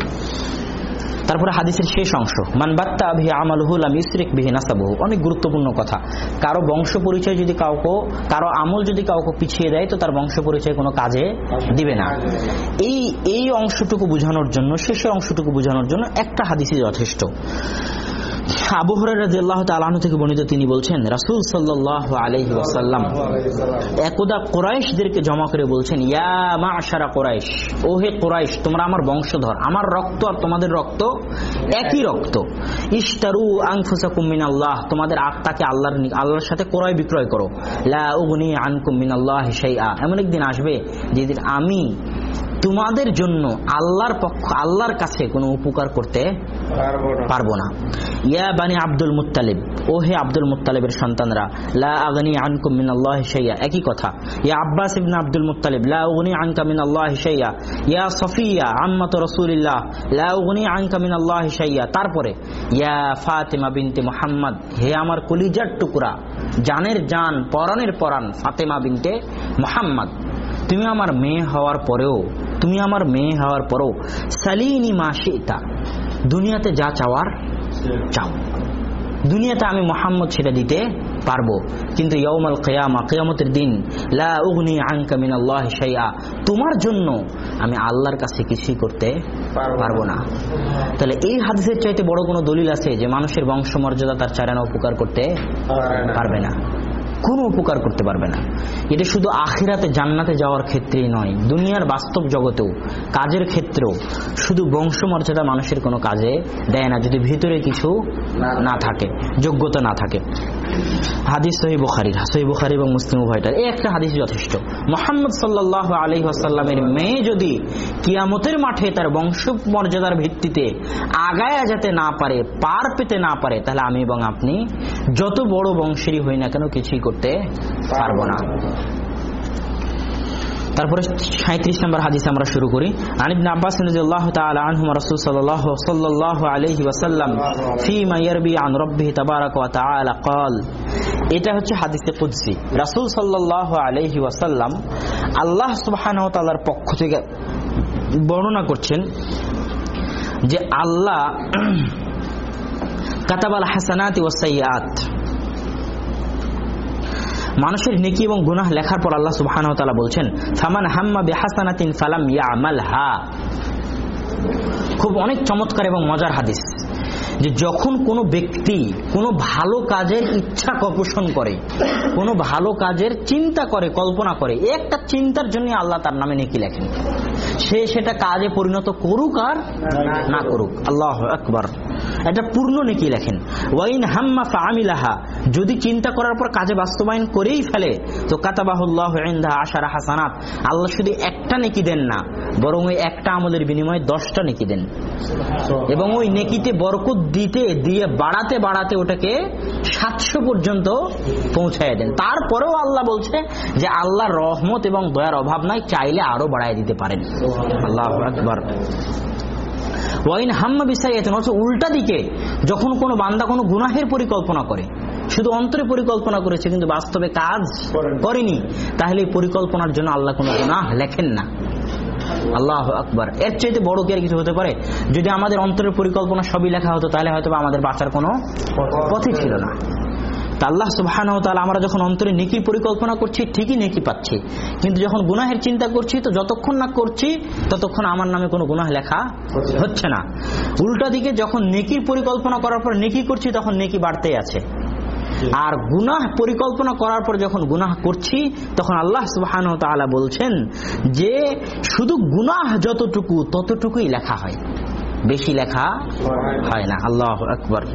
তারপরে হাদিসের শেষ অংশ, মান বাত্তা আভি আমি লাম ইসরিক বিহি অনেক গুরুত্বপূর্ণ কথা। কারও বংশ পরিচয় যদি কাউকে, কারও আমল যদি কাউকে পিছিয়ে দেয়, তো তার বংশ পরিচয় কোনো কাজে দিবে না। এই এই অংশটুকু বোঝানোর জন্য, শেষের অংশটুকু বোঝানোর জন্য একটা হাদিসই যথেষ্ট। আবু থেকে বর্ণিত তিনি বলছেন, রাসূল একদা কুরাইশদেরকে জমা করে বলছেন কুরাইশ ও হে কুরাইশ, তোমরা আমার বংশধর, আমার রক্ত আর তোমাদের রক্ত একই রক্ত। ইশতারু আনফুসাকুম মিনাল্লাহ, তোমাদের আত্মাকে আল্লাহর আল্লাহর সাথে ক্রয় বিক্রয় করো। লা উগনি আনকুম মিনাল্লাহি শাইআ। এমন একদিন আসবে, যেদিন আমি তোমাদের জন্য আল্লাহর পক্ষ আল্লাহর কাছে কোনো উপকার করতে পারব না। ইয়া বানি আব্দুল মুত্তালিব ও হে আব্দুল মুত্তালিবের সন্তানরা লা আগনি আনকুম মিন আল্লাহ শাইয়া একই কথা। ইয়া আব্বাস ইবনে আব্দুল মুত্তালিব লা উগনি আনকা মিন আল্লাহ শাইয়া। ইয়া সফিয়া আম্মাত রাসূলিল্লাহ লা উগনি আনকা মিন আল্লাহ শাইয়া। তারপরে ইয়া ফাতেমা বিনতে মুহাম্মদ হে আমার কলিজার টুকরা জানের জান পরানের পরান ফাতেমা বিনতে মুহাম্মদ। তুমি আমার মেয়ে হওয়ার পরেও তুমি আমার মেয়ে হওয়ার পরেও সালিনি মা শিতা দুনিয়াতে যা চাওয়ার চাও। দুনিয়াতে আমি মোহাম্মদ সেটা দিতে পারব। কিন্তু ইয়ৌমাল কেয়ামা কেয়ামতের দিন লা উগনি মিন আল্লাহ শাইআ তোমার জন্য আমি আল্লাহর কাছে কিছুই করতে পারব না। তাহলে এই হাদিসের চাইতে বড় কোনো দলিল আছে যে মানুষের বংশমর্যাদা তার চারানা উপকার করতে পারবে না? কোনো উপকার করতে পারবে না। এটা শুধু আখিরাতে জান্নাতে যাওয়ার ক্ষেত্রেই নয়, দুনিয়ার বাস্তব জগতেও, কাজের ক্ষেত্রেও। শুধু বংশমর্যাদা মানুষের কোনো কাজে দেয় না, যদি ভিতরে কিছু না থাকে, যোগ্যতা না থাকে। হাদিস সহি বুখারির সহি বুখারি এবং মুসলিম উভয়টার। এই একটা হাদিস যথেষ্ট। মোহাম্মদ সাল্লাহ আলী আসাল্লামের মেয়ে যদি কিয়ামতের মাঠে তার বংশ মর্যাদার ভিত্তিতে আগায়া যেতে না পারে, পার পেতে না পারে, তাহলে আমি এবং আপনি যত বড় বংশেরই হই না কেন কিছুই করতে পারবো না তারপরে সাঁত্রিশ নম্বর হাদিস আমরা শুরু করি আনিবন আব্বাস রাদিয়াল্লাহু তাআলা আনহুমা রাসূল সাল্লাল্লাহু সাল্লাল্লাহু আলাইহি ওয়াসাল্লাম ফীমা ইয়ারবি আন রাব্বিহি তাবারাক ওয়া তাআলা قال এটা হচ্ছে হাদিসে কুদসি রাসূল সাল্লাল্লাহু আলাইহি ওয়াসাল্লাম আল্লাহ সুবহানাহু ওয়া তাআলার পক্ষ থেকে বর্ণনা করছেন যে আল্লাহ কাতাবাল হাসানাতি ওয়াস সাইয়্যাত মানুষের নেকি এবং গুনাহ লেখার পর আল্লাহ তাআলা বলছেন, ফামান হাম্মা বিহাসানাতিন ফালাম ইয়ামালহা। খুব অনেক চমৎকার এবং মজার হাদিস, যে যখন কোনো ব্যক্তি কোনো ভালো কাজের ইচ্ছা কপোষণ করে, কোনো ভালো কাজের চিন্তা করে, কল্পনা করে, একটা চিন্তার জন্য আল্লাহ তার নামে নেকি লেখেন। সে সেটা কাজে পরিণত করুক আর না করুক। আল্লাহ আকবর। এটা পূর্ণ নেকি লেখেন। ওয়াইন হাম্মা ফামিলাহা যদি চিন্তা করার পর কাজে বাস্তবায়ন করেই ফেলে তো কাতাবাহুল্লাহ ইনদা আশারা হাসানাত। আল্লাহ শুধু একটা নেকি দেন না বরং ওই একটা আমলের বিনিময়ে দশটা নেকি দেন। এবং ওই নেকিতে বরকত দিতে দিয়ে বাড়াতে বাড়াতে ওটাকে সাতশো পর্যন্ত পৌঁছায় দেন। তারপরেও আল্লাহ বলছে যে আল্লাহ রহমত এবং দয়ার অভাব নাই চাইলে আরও বাড়ায় দিতে পারেন। আল্লাহ আকবর। ওয়াইন হাম্মা বিসাইয়াতেন অথচ উল্টা দিকে যখন কোনো বান্দা কোনো গুনাহের পরিকল্পনা করে শুধু অন্তরে পরিকল্পনা করেছে কিন্তু বাস্তবে কাজ করেনি। তাহলে এই পরিকল্পনার জন্য আল্লাহ কোনো গুনাহ লেখেন না। আল্লাহ আকবর। এর চাইতে বড় কি আর কিছু হতে পারে? যদি আমাদের অন্তরের পরিকল্পনা সবই লেখা হতো তাহলে হয়তো আমাদের বাঁচার কোনো পথই ছিল না। তা আল্লাহ সুবহান আমরা যখন অন্তরে নেকি পরিকল্পনা করছি, ঠিকই নেকি পাচ্ছি। কিন্তু যখন গুনাহের চিন্তা করছি, তো যতক্ষণ না করছি, ততক্ষণ আমার নামে কোনো গুনাহ লেখা হচ্ছে না। উল্টা দিকে যখন নেকির পরিকল্পনা করার পর নেকি করছি, তখন নেকি বাড়তেই আছে। আর গুনাহ পরিকল্পনা করার পর যখন গুনাহ করছি, তখন আল্লাহ সুবহান তাআলা বলছেন যে, শুধু গুনাহ যতটুকু, ততটুকুই লেখা হয়। বেশি লেখা হয় না। আল্লাহ আকবর।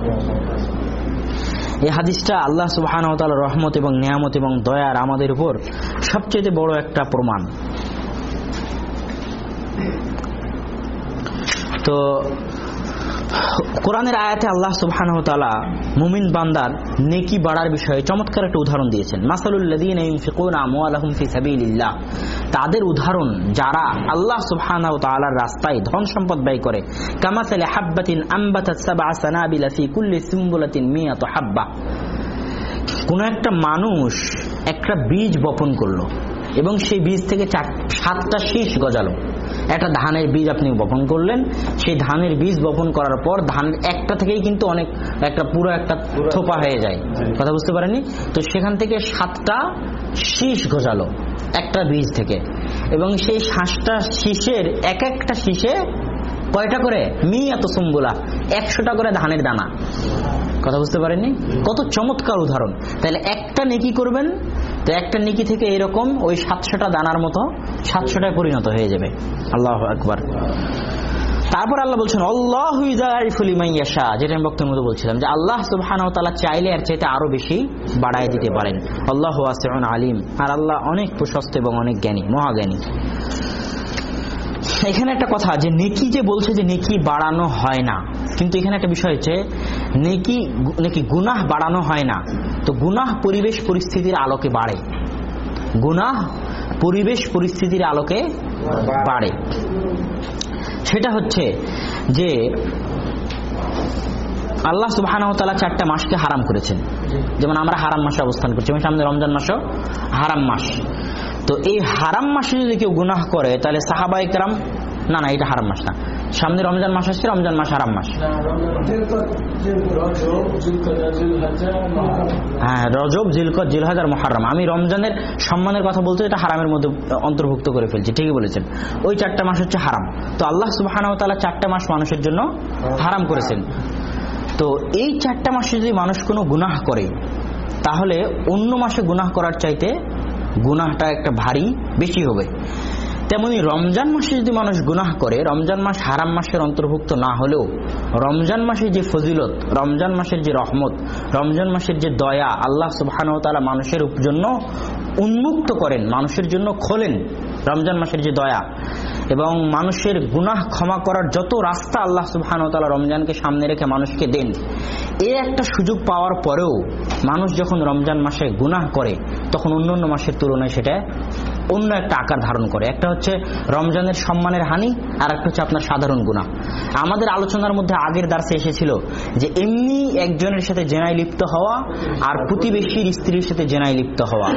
এই হাদিসটা আল্লাহ সুবহান রহমত এবং নিয়ামত এবং দয়ার আমাদের উপর সবচেয়ে বড় একটা প্রমাণ। তো কোরআনের আয়াতে আল্লাহ সুবহান মুমিন বান্দার নেকি বাড়ার বিষয়ে চমৎকার একটা উদাহরণ দিয়েছেন। মাসালুল্লাদিন তাদের উদাহরণ, যারা আল্লাহ সুবহান তালার রাস্তায় ধন সম্পদ ব্যয় করে, কামাসালে হাব্বাতিন আম্বাতাত সাবা সানাবিলা ফি হাব্বা। কোন একটা মানুষ একটা বীজ বপন করল এবং সেই বীজ থেকে চার, সাতটা শীষ গজালো। একটা ধানের বীজ আপনি বপন করলেন, সেই ধানের বীজ বপন করার পর ধান একটা থেকেই কিন্তু অনেক, একটা পুরো একটা থোপা হয়ে যায়। কথা বুঝতে পারেনি তো সেখান থেকে সাতটা শীষ ঘোষালো, একটা বীজ থেকে। এবং সেই শ্বাসটা শীষের এক একটা শীষে কয়টা করে? মি এত সম্বুলা। একশোটা করে ধানের দানা। কথা বুঝতে পারেননি? কত চমৎকার উদাহরণ। তাহলে একটা নেকি করবেন, তো একটা নেকি থেকে এরকম ওই সাতশোটা দানার মতো সাতশোটায় পরিণত হয়ে যাবে। আল্লাহ একবার তারপর আল্লাহ বলছেন, আল্লাহ ইজারিফুলিমাইয়াশা যেটা আমি বক্তব্যের মতো বলছিলাম, যে আল্লাহ সুবহান তালা চাইলে এর চাইতে আরও বেশি বাড়ায় দিতে পারেন। আল্লাহ আলিম। আর আল্লাহ অনেক প্রশস্ত এবং অনেক জ্ঞানী, মহাজ্ঞানী। এখানে একটা কথা যে নেকি যে বলছে যে নেকি বাড়ানো হয় না, কিন্তু এখানে একটা বিষয় হচ্ছে নেকি নাকি গুনাহ বাড়ানো হয় না। তো গুনাহ পরিবেশ পরিস্থিতির আলোকে বাড়ে। গুনাহ পরিবেশ পরিস্থিতির আলোকে বাড়ে। সেটা হচ্ছে যে আল্লাহ সুবাহ চারটা মাসকে হারাম করেছেন। যেমন আমরা হারাম মাসে অবস্থান করছি সামনে রমজান মাসও হারাম মাস। তো এই হারাম মাসে যদি কেউ গুনাহ করে তাহলে সাহাবা একরাম না না এটা হারাম মাস না। সামনে রমজান মাস আসছে রমজান মাস হারাম মাস। হ্যাঁ রজব জিলকত জিলহাজ আর মহারাম। আমি রমজানের সম্মানের কথা বলতে এটা হারামের মধ্যে অন্তর্ভুক্ত করে ফেলছি ঠিকই বলেছেন। ওই চারটা মাস হচ্ছে হারাম। তো আল্লাহ সুবাহ চারটা মাস মানুষের জন্য হারাম করেছেন। তো এই চারটা মাসে যদি মানুষ কোনো গুনাহ করে তাহলে অন্য মাসে গুনাহ করার চাইতে গুনাহটা একটা ভারী বেশি হবে। তেমনি রমজান মাসে যদি মানুষ গুনাহ করে, রমজান মাস হারাম মাসের অন্তর্ভুক্ত না হলেও, রমজান মাসের যে ফজিলত, রমজান মাসের যে রহমত, রমজান মাসের যে দয়া আল্লাহ সুবাহ তালা মানুষের জন্য উন্মুক্ত করেন, মানুষের জন্য খোলেন রমজান মাসের যে দয়া এবং মানুষের গুনাহ ক্ষমা করার যত রাস্তা আল্লাহ সুবহান রমজানকে সামনে রেখে মানুষকে দেন, এ একটা সুযোগ পাওয়ার পরেও মানুষ যখন রমজান মাসে গুনাহ করে, তখন অন্য মাসের তুলনায় সেটা অন্য একটা আকার ধারণ করে। একটা হচ্ছে রমজানের সম্মানের হানি আর একটা হচ্ছে আপনার সাধারণ গুণা আমাদের আলোচনার মধ্যে আগের দার্সে এসেছিল যে এমনি একজনের সাথে জেনায় লিপ্ত হওয়া আর প্রতিবেশীর স্ত্রীর সাথে জেনায় লিপ্ত হওয়া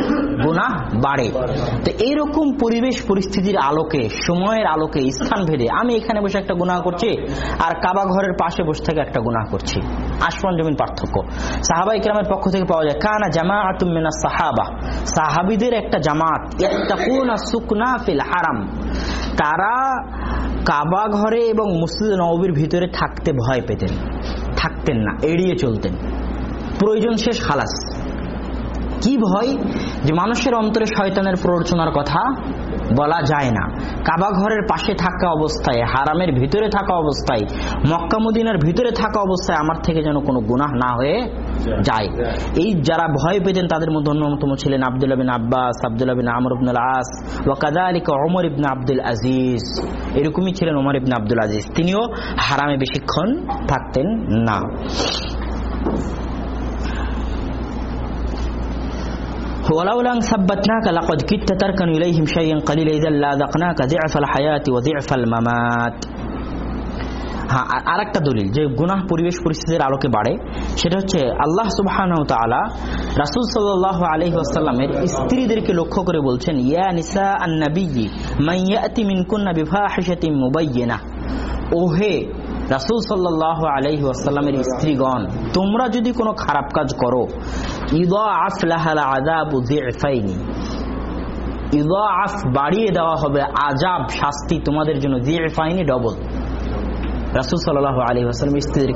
গুণা বাড়ে। তো এইরকম পরিবেশ পরিস্থিতির আলোকে, সময়ের আলোকে, স্থান ভেদে আমি এখানে বসে একটা গুণা করছি আর কাবা ঘরের পাশে বসে থেকে একটা গুণা করছি। আসমান জমিন পার্থক্য। সাহাবা ইকরামের পক্ষ থেকে পাওয়া যায়, কানা জামা আতুমিনা সাহাবা। সাহাবিদের একটা জামাত, একটা সুকনা হারাম। তারা কাবা ঘরে এবং মসজিদ নবীর ভিতরে থাকতে ভয় পেতেন, থাকতেন না, এড়িয়ে চলতেন। প্রয়োজন শেষ খালাস। কি ভয়? যে মানুষের অন্তরে শয়তানের প্ররোচনার কথা বলা যায় না। কাবা ঘরের পাশে থাকা অবস্থায়, হারামের ভিতরে থাকা অবস্থায়, মক্কা মদিনার ভিতরে থাকা অবস্থায় আমার থেকে যেন কোনো গুনাহ না হয়ে যায়। এই যারা ভয় পেতেন তাদের মধ্যে অন্যতম ছিলেন আবদুল্লাহ বিন আব্বাস, আবদুল্লাহ বিন আমর ইবনুল আস ওয়াকাদালিকা ওমর ইবনে আব্দুল আজিজ। এরকমই ছিলেন ওমর ইবনে আব্দুল আজিজ। তিনিও হারামে বেশিক্ষণ থাকতেন না। ولولا أن ثبتناك لقد كدت تركن إليهم شيئا قليلا إذا لذقناك ضعف الحياة وضعف الممات হ্যাঁ আর একটা দলিল যে গুনাহ পরিবেশ পরিস্থিতির আলোকে বাড়ে সেটা হচ্ছে আল্লাহ সুবাহ রাসুল সাল্লাহ আলহি আসাল্লামের স্ত্রীদেরকে লক্ষ্য করে বলছেন ইয়া নিসা আন্নাবিয়ি মাইয়াতি মিনকুন্না বিফাহিশাতিম মুবাইয়িনা ওহে রাসুল সাল্লাহ আলহি আসাল্লামের স্ত্রীগণ, তোমরা যদি কোনো খারাপ কাজ করো, ইদা ইদা বাড়িয়ে দেওয়া হবে আজাব শাস্তি তোমাদের জন্য জিফাইনি ডবল।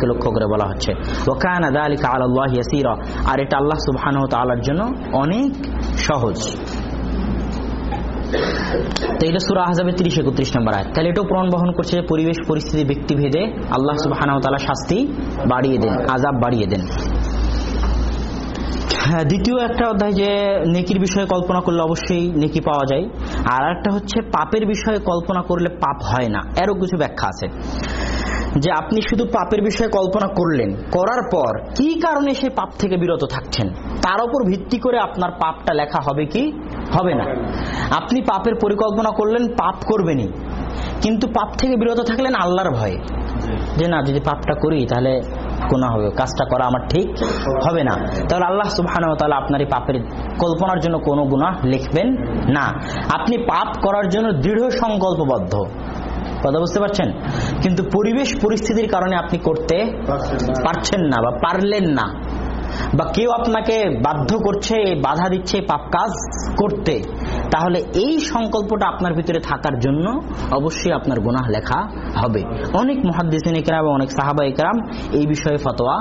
লক্ষ্য করে বলা হচ্ছে ইয়াসিরা আর এটা আল্লাহ সুবহান জন্য অনেক সহজ। তো সুরা আহজাবের তিরিশ, একত্রিশ নম্বর আয় তাহলে এটাও প্রমাণ বহন করছে পরিবেশ, পরিস্থিতি আল্লাহ সুবাহ শাস্তি বাড়িয়ে দেন আজাব বাড়িয়ে দেন। হ্যাঁ দ্বিতীয় একটা অধ্যায় যে নেকির বিষয়ে কল্পনা করলে অবশ্যই নেকি পাওয়া যায়। আর একটা হচ্ছে পাপের বিষয়ে কল্পনা করলে পাপ হয় না। এরও কিছু ব্যাখ্যা আছে। যে আপনি শুধু পাপের বিষয়ে কল্পনা করলেন, করার পর কি কারণে সে পাপ থেকে বিরত থাকছেন? তার উপর ভিত্তি করে আপনার পাপটা লেখা হবে কি? হবে না। আপনি পাপের পরিকল্পনা করলেন পাপ করবেনই। কিন্তু পাপ থেকে বিরত থাকলেন আল্লাহর ভয়ে। যে না যদি পাপটা করি তাহলে গুণা হবে। কাজটা করা আমার ঠিক হবে না। তাহলে আল্লাহ সুবাহ আপনার এই পাপের কল্পনার জন্য কোনো গুণা লিখবেন না। আপনি পাপ করার জন্য দৃঢ় সংকল্পবদ্ধ। কথা বুঝতে পারছেন? কিন্তু পরিবেশ পরিস্থিতির কারণে আপনি করতে পারছেন না বা পারলেন না। বা কেউ আপনাকে বাধ্য করছে, বাধা দিচ্ছে পাপ কাজ করতে, তাহলে এই সংকল্পটা আপনার ভিতরে থাকার জন্য অবশ্যই আপনার গুনাহ লেখা হবে। অনেক মহাদ্দিসিন একরাম এবং অনেক সাহাবা একরাম এই বিষয়ে ফতোয়া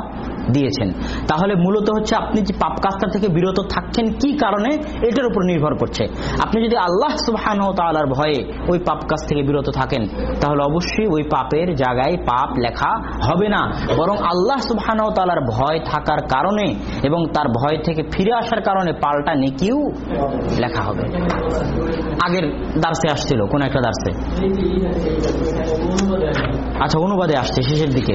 দিয়েছেন। তাহলে মূলত হচ্ছে আপনি যে পাপ কাজটা থেকে বিরত থাকছেন, কি কারণে? এটার উপর নির্ভর করছে। আপনি যদি আল্লাহ সুবাহান তালার ভয়ে ওই পাপ কাজ থেকে বিরত থাকেন, তাহলে অবশ্যই ওই পাপের জায়গায় পাপ লেখা হবে না। বরং আল্লাহ সুবাহান তালার ভয় থাকার কারণে এবং তার ভয় থেকে ফিরে আসার কারণে পাল্টা নেকিও লেখা হবে। আগের দার্সে আসছিল, কোন একটা দার্সে। আচ্ছা অনুবাদে আসছে, শেষের দিকে।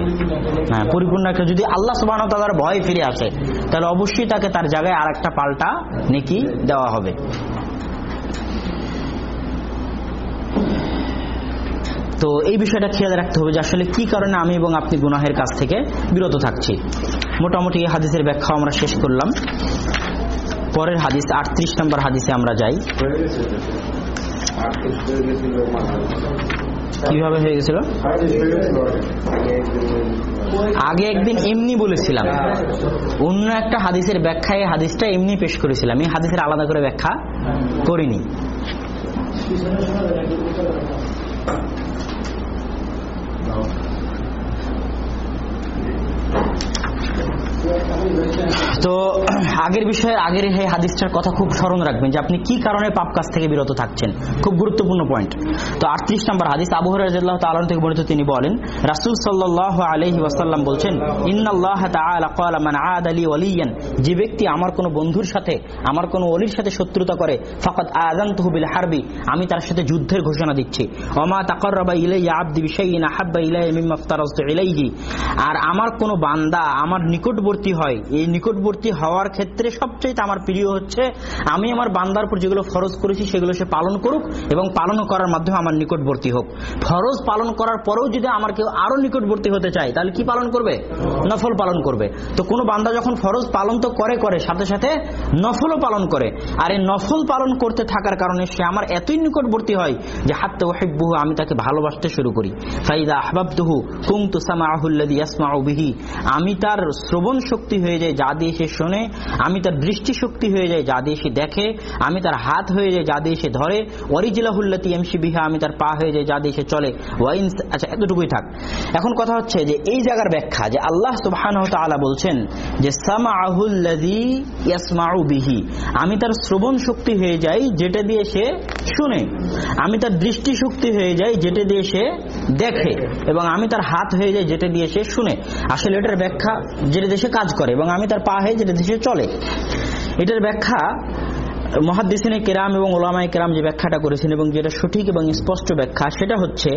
হ্যাঁ পরিপূর্ণ একটা, যদি আল্লাহ সুবাহ তার ভয় ফিরে আসে, তাহলে অবশ্যই তাকে তার জায়গায় আর একটা পাল্টা নেকি দেওয়া হবে। তো এই বিষয়টা খেয়াল রাখতে হবে যে আসলে কি কারণে আমি এবং আপনি গুনাহের কাছ থেকে বিরত থাকছি। মোটামুটি হাদিসের ব্যাখ্যা আমরা শেষ করলাম। পরের হাদিস, আটত্রিশ নম্বর হাদিসে আমরা যাই। কীভাবে হয়ে গেছিল? আগে একদিন এমনি বলেছিলাম। অন্য একটা হাদিসের ব্যাখ্যা এই হাদিসটা এমনি পেশ করেছিলাম। এই হাদিসের আলাদা করে ব্যাখ্যা করিনি। So, so I think. তো আগের বিষয়ে আগের এই হাদিসটার কথা খুব স্মরণ রাখবেন যে আপনি কি কারণে পাপ কাজ থেকে বিরত থাকছেন। খুব গুরুত্বপূর্ণ পয়েন্ট তো আটত্রিশ নম্বর হাদিস, আবু রাজিয়াল্লাহ তাআলা থেকে বর্ণিত তিনি বলেন, রাসূল সাল্লাল্লাহু আলাইহি ওয়াসাল্লাম বলছেন ওয়ালিয়ান। যে ব্যক্তি আমার কোনো বন্ধুর সাথে, আমার কোনো অলির সাথে শত্রুতা করে, ফাকাদ আযানতুহু বিল হারবি, আমি তার সাথে যুদ্ধের ঘোষণা দিচ্ছি। মিম্মা ইলাইহি। আর আমার কোনো বান্দা আমার নিকটবর্তী হয়, এই নিকটবর্তী হওয়ার ক্ষেত্রে সবচেয়ে আমার প্রিয় হচ্ছে আমি আমার বান্দার উপর যেগুলো ফরজ করেছি সেগুলো সে পালন করুক এবং পালন করার মাধ্যমে আমার নিকটবর্তী হোক। ফরজ পালন করার পরেও যদি আমার কেউ আরও নিকটবর্তী হতে চায়, তাহলে কি পালন করবে? নফল পালন করবে। তো কোনো বান্দা যখন ফরজ পালন তো করে করে, সাথে সাথে নফলও পালন করে। আর এই নফল পালন করতে থাকার কারণে সে আমার এতই নিকটবর্তী হয় যে হাত্তে ওহেব্বুহু আমি তাকে ভালোবাসতে শুরু করি। ফাইদা আহবাবতুহু কুমতু সামাহুল্লাযী ইয়াসমাউ বিহি, আমি তার শ্রবণ শক্তি হয়ে যায় যা দিয়ে সে শোনে আমি তার দৃষ্টি শক্তি হয়ে যায় যা দিয়ে সে দেখে। আমি তার হাত হয়ে যায় যা দিয়ে সে ধরে। ওয়ারিজিলাহুল্লাতি এমসি বিহা, আমি তার পা হয়ে যায় যা দিয়ে সে চলে। ওয়াইন আচ্ছা এতটুকুই থাক। এখন কথা হচ্ছে যে, এই জায়গার ব্যাখ্যা যে আল্লাহ সুবহানাহু তাআলা বলছেন যে সামাহুল্লাযী ইয়াসমাউ বিহি। আমি তার শ্রবণ শক্তি হয়ে যাই, যেটা দিয়ে সে শুনে। আমি তার দৃষ্টি শক্তি হয়ে যাই, যেটা দিয়ে সে দেখে। এবং আমি তার হাত হয়ে যাই, যেটা দিয়ে সে শুনে। আসলে এটার ব্যাখ্যা যেটা দেশে কাজ করে। এবং আমি তার পা হয়ে যেটা দেশে চলে। এটার ব্যাখ্যা মহাদিসিনে কেরাম এবং ওলামাই কেরাম যে ব্যাখ্যাটা করেছেন এবং যেটা সঠিক এবং স্পষ্ট ব্যাখ্যা, সেটা হচ্ছে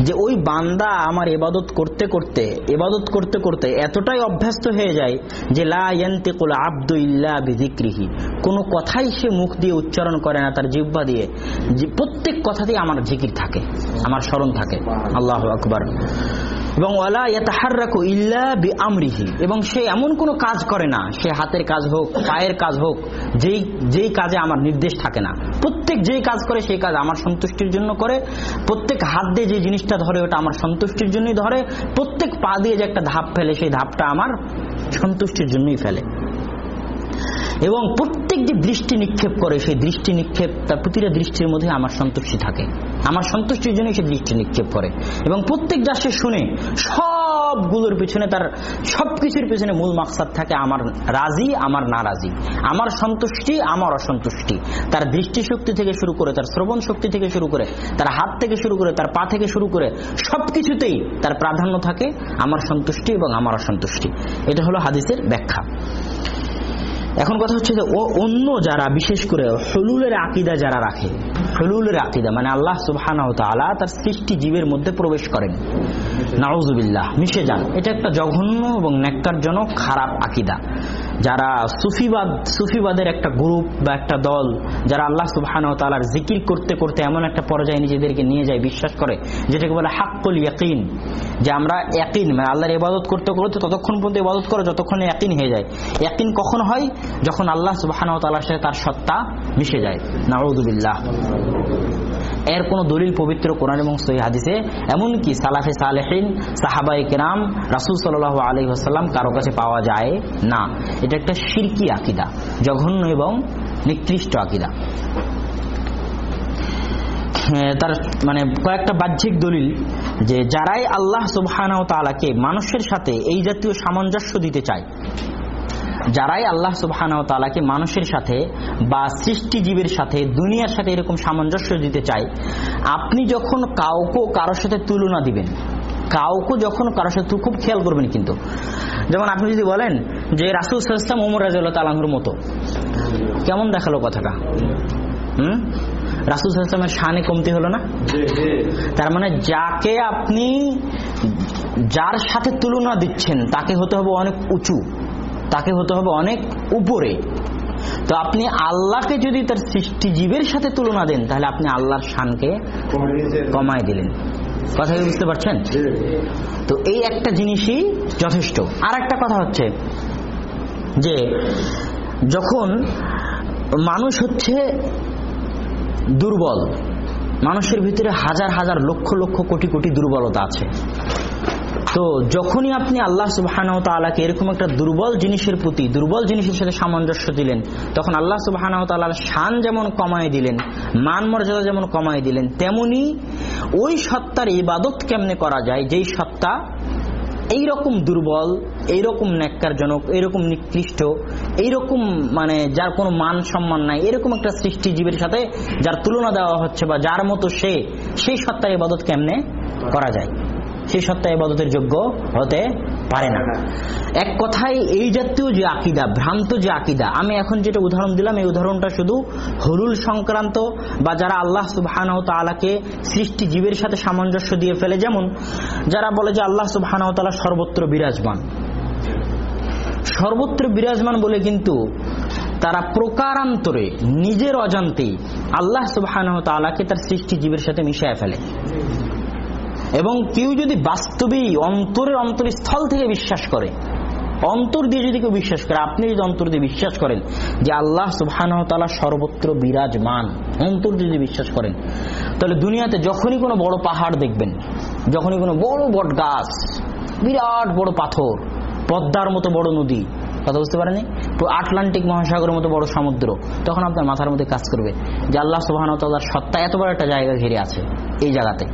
যে ওই বান্দা আমার এবাদত করতে করতে এবাদত করতে করতে এতটাই অভ্যস্ত হয়ে যায় যে লা ইয়ান্তিকুল আব্দু ইল্লা কোনো কথাই সে মুখ দিয়ে উচ্চারণ করে না তার জিহ্বা দিয়ে। যে প্রত্যেক কথাতেই আমার জিকির থাকে, আমার স্মরণ থাকে। আল্লাহ আকবার। এবং ওয়ালা ইয়াতাহাররাকু ইল্লা বিআমরিহি। এবং সে এমন কোনো কাজ করে না, সে হাতের কাজ হোক, পায়ের কাজ হোক, যেই যেই কাজে আমার নির্দেশ থাকে না। প্রত্যেক যেই কাজ করে, সেই কাজ আমার সন্তুষ্টির জন্য করে। প্রত্যেক হাত দিয়ে যে জিনিসটা ধরে, ওটা আমার সন্তুষ্টির জন্যই ধরে। প্রত্যেক পা দিয়ে যে একটা ধাপ ফেলে, সেই ধাপটা আমার সন্তুষ্টির জন্যই ফেলে। এবং প্রত্যেক যে দৃষ্টি নিক্ষেপ করে, সেই দৃষ্টি নিক্ষেপ, তার প্রতিটা দৃষ্টির মধ্যে আমার সন্তুষ্টি থাকে। আমার সন্তুষ্টির জন্য সে দৃষ্টি নিক্ষেপ করে। এবং প্রত্যেক যা সে শুনে সবগুলোর পিছনে তার সবকিছুর পিছনে মূল মাকসাদ থাকে আমার রাজি, আমার নারাজি। আমার সন্তুষ্টি, আমার অসন্তুষ্টি। তার দৃষ্টিশক্তি থেকে শুরু করে, তার শ্রবণ শক্তি থেকে শুরু করে, তার হাত থেকে শুরু করে, তার পা থেকে শুরু করে সবকিছুতেই তার প্রাধান্য থাকে আমার সন্তুষ্টি এবং আমার অসন্তুষ্টি। এটা হলো হাদিসের ব্যাখ্যা। এখন কথা হচ্ছে যে অন্য যারা, বিশেষ করে হলুলের আকিদা যারা রাখে, হলুলের আকিদা মানে আল্লাহ সুবাহ তার সৃষ্টি জীবের মধ্যে প্রবেশ করেন। নাউজুবিল্লাহ, মিশে যান। এটা একটা জঘন্য এবং ন্যাক্কারজনক খারাপ আকিদা। যারা সুফিবাদ, সুফিবাদের একটা গ্রুপ বা একটা দল, যারা আল্লাহ সুবহানাহু তালার জিকির করতে করতে এমন একটা পর্যায়ে নিজেদেরকে নিয়ে যায়, বিশ্বাস করে, যেটাকে বলে হাক্কুল ইয়াকিন, যে আমরা একিন মানে আল্লাহর ইবাদত করতে করতে ততক্ষণ পর্যন্ত ইবাদত করো যতক্ষণে একিন হয়ে যায়। একিন কখন হয়? যখন আল্লাহ সুবহানাহু তাআলার সাথে তার সত্তা মিশে যায়। নাউযুবিল্লাহ। এর কোন দলিল পবিত্র কোরআন এবং সহি হাদিসে, এমনকি সালাফে সালেহিন সাহাবাই কেরাম, রাসুল সাল্লাহ আলী আসাল্লাম কারও কাছে পাওয়া যায় না। এটা একটা শিরকি আকিদা, জঘন্য এবং নিকৃষ্ট আকিদা। তার মানে কয়েকটা বাহ্যিক দলিল, যে যারাই আল্লাহ সুবহানাহু ওয়া তাআলাকে মানুষের সাথে এই জাতীয় সামঞ্জস্য দিতে চায় যারাই আল্লাহ সুবহানাহু তালাকে মানুষের সাথে বা সৃষ্টিজীবীর সাথে দুনিয়ার সাথে এরকম সামঞ্জস্য দিতে চায় আপনি যখন কাউকে কারোর সাথে তুলনা দিবেন কাউকে যখন কারোর সাথে খুব খেয়াল করবেন কিন্তু। যেমন আপনি যদি বলেন যে রাসুল সাল্লাম ওমর রাজুল্লাহ তালাহুর মতো কেমন দেখাল কথাটা? হুম? রাসুল সাল্লামের শানে কমতি হলো না? তার মানে যাকে আপনি যার সাথে তুলনা দিচ্ছেন তাকে হতে হবে অনেক উঁচু। তাকে হতে হবে অনেক উপরে। তো আপনি আল্লাহকে যদি তার সৃষ্টি জীবের সাথে তুলনা দেন তাহলে আপনি আল্লাহর শানকে কমায় দিলেন। কথা কি বুঝতে পারছেন? তো এই একটা জিনিসই যথেষ্ট। আর একটা কথা হচ্ছে যে যখন মানুষ হচ্ছে দুর্বল মানুষের ভিতরে হাজার হাজার লক্ষ লক্ষ কোটি কোটি দুর্বলতা আছে। তো যখনই আপনি আল্লাহ সুবাহানাহ তালাকে এরকম একটা দুর্বল জিনিসের প্রতি, দুর্বল জিনিসের সাথে সামঞ্জস্য দিলেন, তখন আল্লাহ সুবাহানাহ তালার শান যেমন কমায় দিলেন, মান মর্যাদা যেমন কমায় দিলেন, তেমনি ওই সত্তার ইবাদত কেমনে করা যায়? যেই সত্তা এইরকম দুর্বল, এইরকম ন্যাক্কারজনক, এইরকম নিকৃষ্ট, এইরকম মানে যার কোনো মান সম্মান নাই, এরকম একটা সৃষ্টিজীবীর সাথে যার তুলনা দেওয়া হচ্ছে বা যার মতো সে, সেই সত্তার ইবাদত কেমনে করা যায়? সেই সত্তা ইবাদতের যোগ্য হতে পারে না। এক কথায় এই জাতীয় যে আকিদা, ভ্রান্ত যে আকিদা, আমি এখন যেটা উদাহরণ দিলাম, এই উদাহরণটা শুধু হরুল সংক্রান্ত বা যারা আল্লাহ সুবাহানাহ সৃষ্টি জীবের সাথে সামঞ্জস্য দিয়ে ফেলে, যেমন যারা বলে যে আল্লাহ সুবাহানাহ সর্বত্র বিরাজমান। সর্বত্র বিরাজমান বলে কিন্তু তারা প্রকারান্তরে, নিজের অজান্তেই আল্লাহ সুবাহানাহ তালাকে তার সৃষ্টি জীবের সাথে মিশিয়ে ফেলে। এবং কেউ যদি বাস্তবেই অন্তরের অন্তরস্থল থেকে বিশ্বাস করে, অন্তর দিয়ে যদি কেউ বিশ্বাস করে, আপনি যদি অন্তর দিয়ে বিশ্বাস করেন যে আল্লাহ সুবাহানতালা সর্বত্র বিরাজমান, অন্তর যদি বিশ্বাস করেন, তাহলে দুনিয়াতে যখনই কোনো বড় পাহাড় দেখবেন, যখনই কোনো বড় বট গাছ, বিরাট বড় পাথর, পদ্মার মতো বড় নদী, কথা বুঝতে পারেনি তো আটলান্টিক মহাসাগরের মতো বড় সমুদ্র, তখন আপনার মাথার মধ্যে কাজ করবে যে আল্লাহ সুবাহানতাল্লাহর সত্তা এত বড় একটা জায়গা ঘিরে আছে এই জায়গাতে।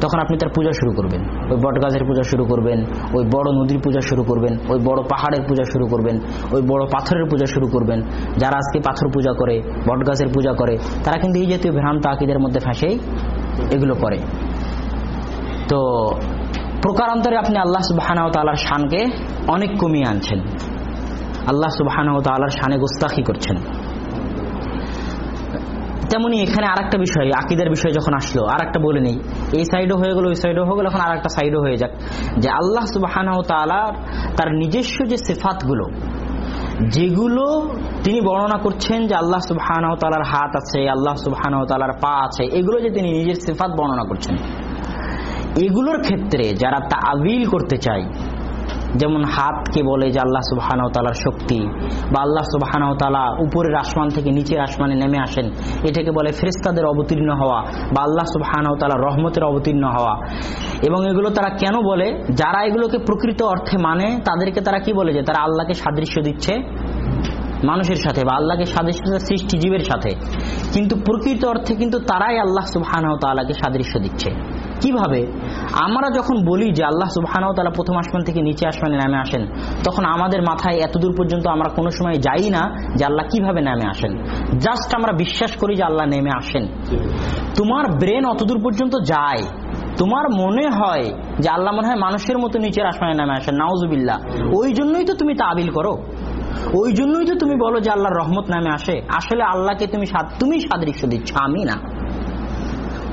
তখন আপনি তার পূজা শুরু করবেন। ওই বট গাছের পূজা শুরু করবেন, ওই বড় নদীর পূজা শুরু করবেন, ওই বড় পাহাড়ের পূজা শুরু করবেন, ওই বড় পাথরের পূজা শুরু করবেন। যারা আজকে পাথর পূজা করে বট গাছের পূজা করে, তারা কিন্তু এই জাতীয় ভ্রান্ত আকিদের মধ্যে ফাঁসেই এগুলো করে। তো প্রকারান্তরে আপনি আল্লাহ সুবাহানাও তালার শানকে অনেক কমিয়ে আনছেন। আল্লাহ সুবাহানাও তালার শানে গোস্তাখি করছেন। তেমনি এখানে আর একটা বিষয়, আকিদের বিষয় যখন আসলো আর একটা বলে নেই। এই সাইডও হয়ে গেল, ওই সাইডও হয়ে গেল, এখন আর একটা সাইডও হয়ে যাক। যে আল্লাহ সুবাহান তালার তার নিজস্ব যে সেফাতগুলো, যেগুলো তিনি বর্ণনা করছেন যে আল্লাহ সুবাহান তালার হাত আছে, আল্লাহ সুবাহান তালার পা আছে, এগুলো যে তিনি নিজের সেফাত বর্ণনা করছেন। এগুলোর ক্ষেত্রে যারা তা আবিল করতে চায় যেমন হাতকে বলে যে আল্লাহ সুবাহানাও তালার শক্তি, বা আল্লাহ সুবাহানাও তালা উপরের আসমান থেকে নিচের আসমানে নেমে আসেন, এটাকে বলে ফেরিস্তাদের অবতীর্ণ হওয়া, বা আল্লাহ সুবাহানাও তালা রহমতের অবতীর্ণ হওয়া। এবং এগুলো তারা কেন বলে? যারা এগুলোকে প্রকৃত অর্থে মানে তাদেরকে তারা কি বলে যে, তারা আল্লাহকে সাদৃশ্য দিচ্ছে মানুষের সাথে, বা আল্লাহকে সাদৃশ্য সৃষ্টি জীবের সাথে। কিন্তু প্রকৃত অর্থে কিন্তু তারাই আল্লাহ সুবাহানাও তালাকে সাদৃশ্য দিচ্ছে। কীভাবে? আমরা যখন বলি যে আল্লাহ সুবাহানাও তালা প্রথম আসমান থেকে নিচে আসমানে নামে আসেন, তখন আমাদের মাথায় এতদূর পর্যন্ত আমরা কোনো সময় যাই না যে আল্লাহ কীভাবে নামে আসেন। জাস্ট আমরা বিশ্বাস করি যে আল্লাহ নেমে আসেন। তোমার ব্রেন অতদূর পর্যন্ত যায়। তোমার মনে হয় যে আল্লাহ মনে হয় মানুষের মতো নিচের আসমানে নামে আসেন। নাউজুবিল্লাহ। ওই জন্যই তো তুমি তাবিল করো। ওই জন্যই তো তুমি বলো যে আল্লাহর রহমত নামে আসে। আসলে আল্লাহকে তুমি তুমি সাদৃশ্য দিচ্ছ। আমি না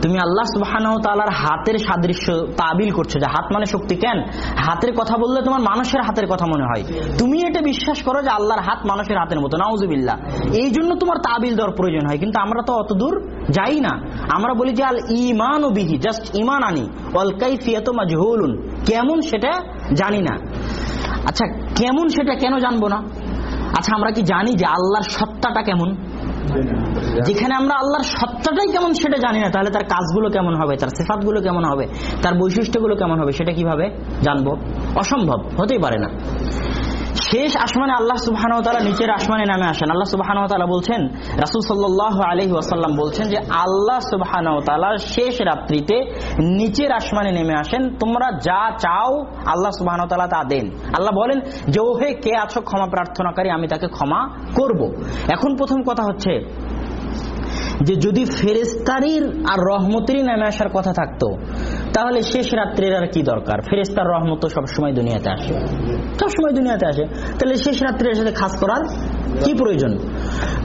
তুমি আল্লাহ সুবাহানাহ তালার হাতের সাদৃশ্য তাবিল করছ। যে হাত মানে শক্তি কেন? হাতের কথা বললে তোমার মানুষের হাতের কথা মনে হয়। তুমি এটা বিশ্বাস করো যে আল্লাহর হাত মানুষের হাতের মতো। নাউজুবিল্লাহ। এই জন্য তোমার তাবিল দেওয়ার প্রয়োজন হয়। কিন্তু আমরা তো অত দূর যাই না। আমরা বলি যে আল ইমান ও বিহি, জাস্ট ইমান আনি। অল কাইফিয়াত মাজহুলুন। কেমন সেটা জানি না। আচ্ছা কেমন সেটা কেন জানব না? আচ্ছা আমরা কি জানি যে আল্লাহর সত্তাটা কেমন? যেখানে আমরা আল্লাহর সত্তাটাই কেমন সেটা জানি না, তাহলে তার কাজগুলো কেমন হবে, তার সেফাতগুলো কেমন হবে, তার বৈশিষ্ট্যগুলো কেমন হবে, সেটা কীভাবে জানব? অসম্ভব, হতেই পারে না। শেষ আসমানে আল্লাহ সুবাহান তালা নিচের আসমানে নামে আসেন। আল্লাহ সুবাহান তালা বলছেন, রাসুল সাল্লাহ আলহি ওয়াসাল্লাম বলছেন যে, আল্লাহ সুবাহান তালা শেষ রাত্রিতে নিচের আসমানে নেমে আসেন। তোমরা যা চাও আল্লাহ সুবাহান তালা তা দেন। আল্লাহ বলেন, যে, ওহে, কে আছো ক্ষমা প্রার্থনাকারী, আমি তাকে ক্ষমা করব। এখন প্রথম কথা হচ্ছে যে, যদি ফেরেস্তারির আর রহমতেরই নেমে আসার কথা থাকতো তাহলে শেষ রাত্রের আর কি দরকার? ফেরেস্তার রহমত সবসময় দুনিয়াতে আসে। সবসময় দুনিয়াতে আসে। তাহলে শেষ রাত্রের সাথে খাস করার কি প্রয়োজন?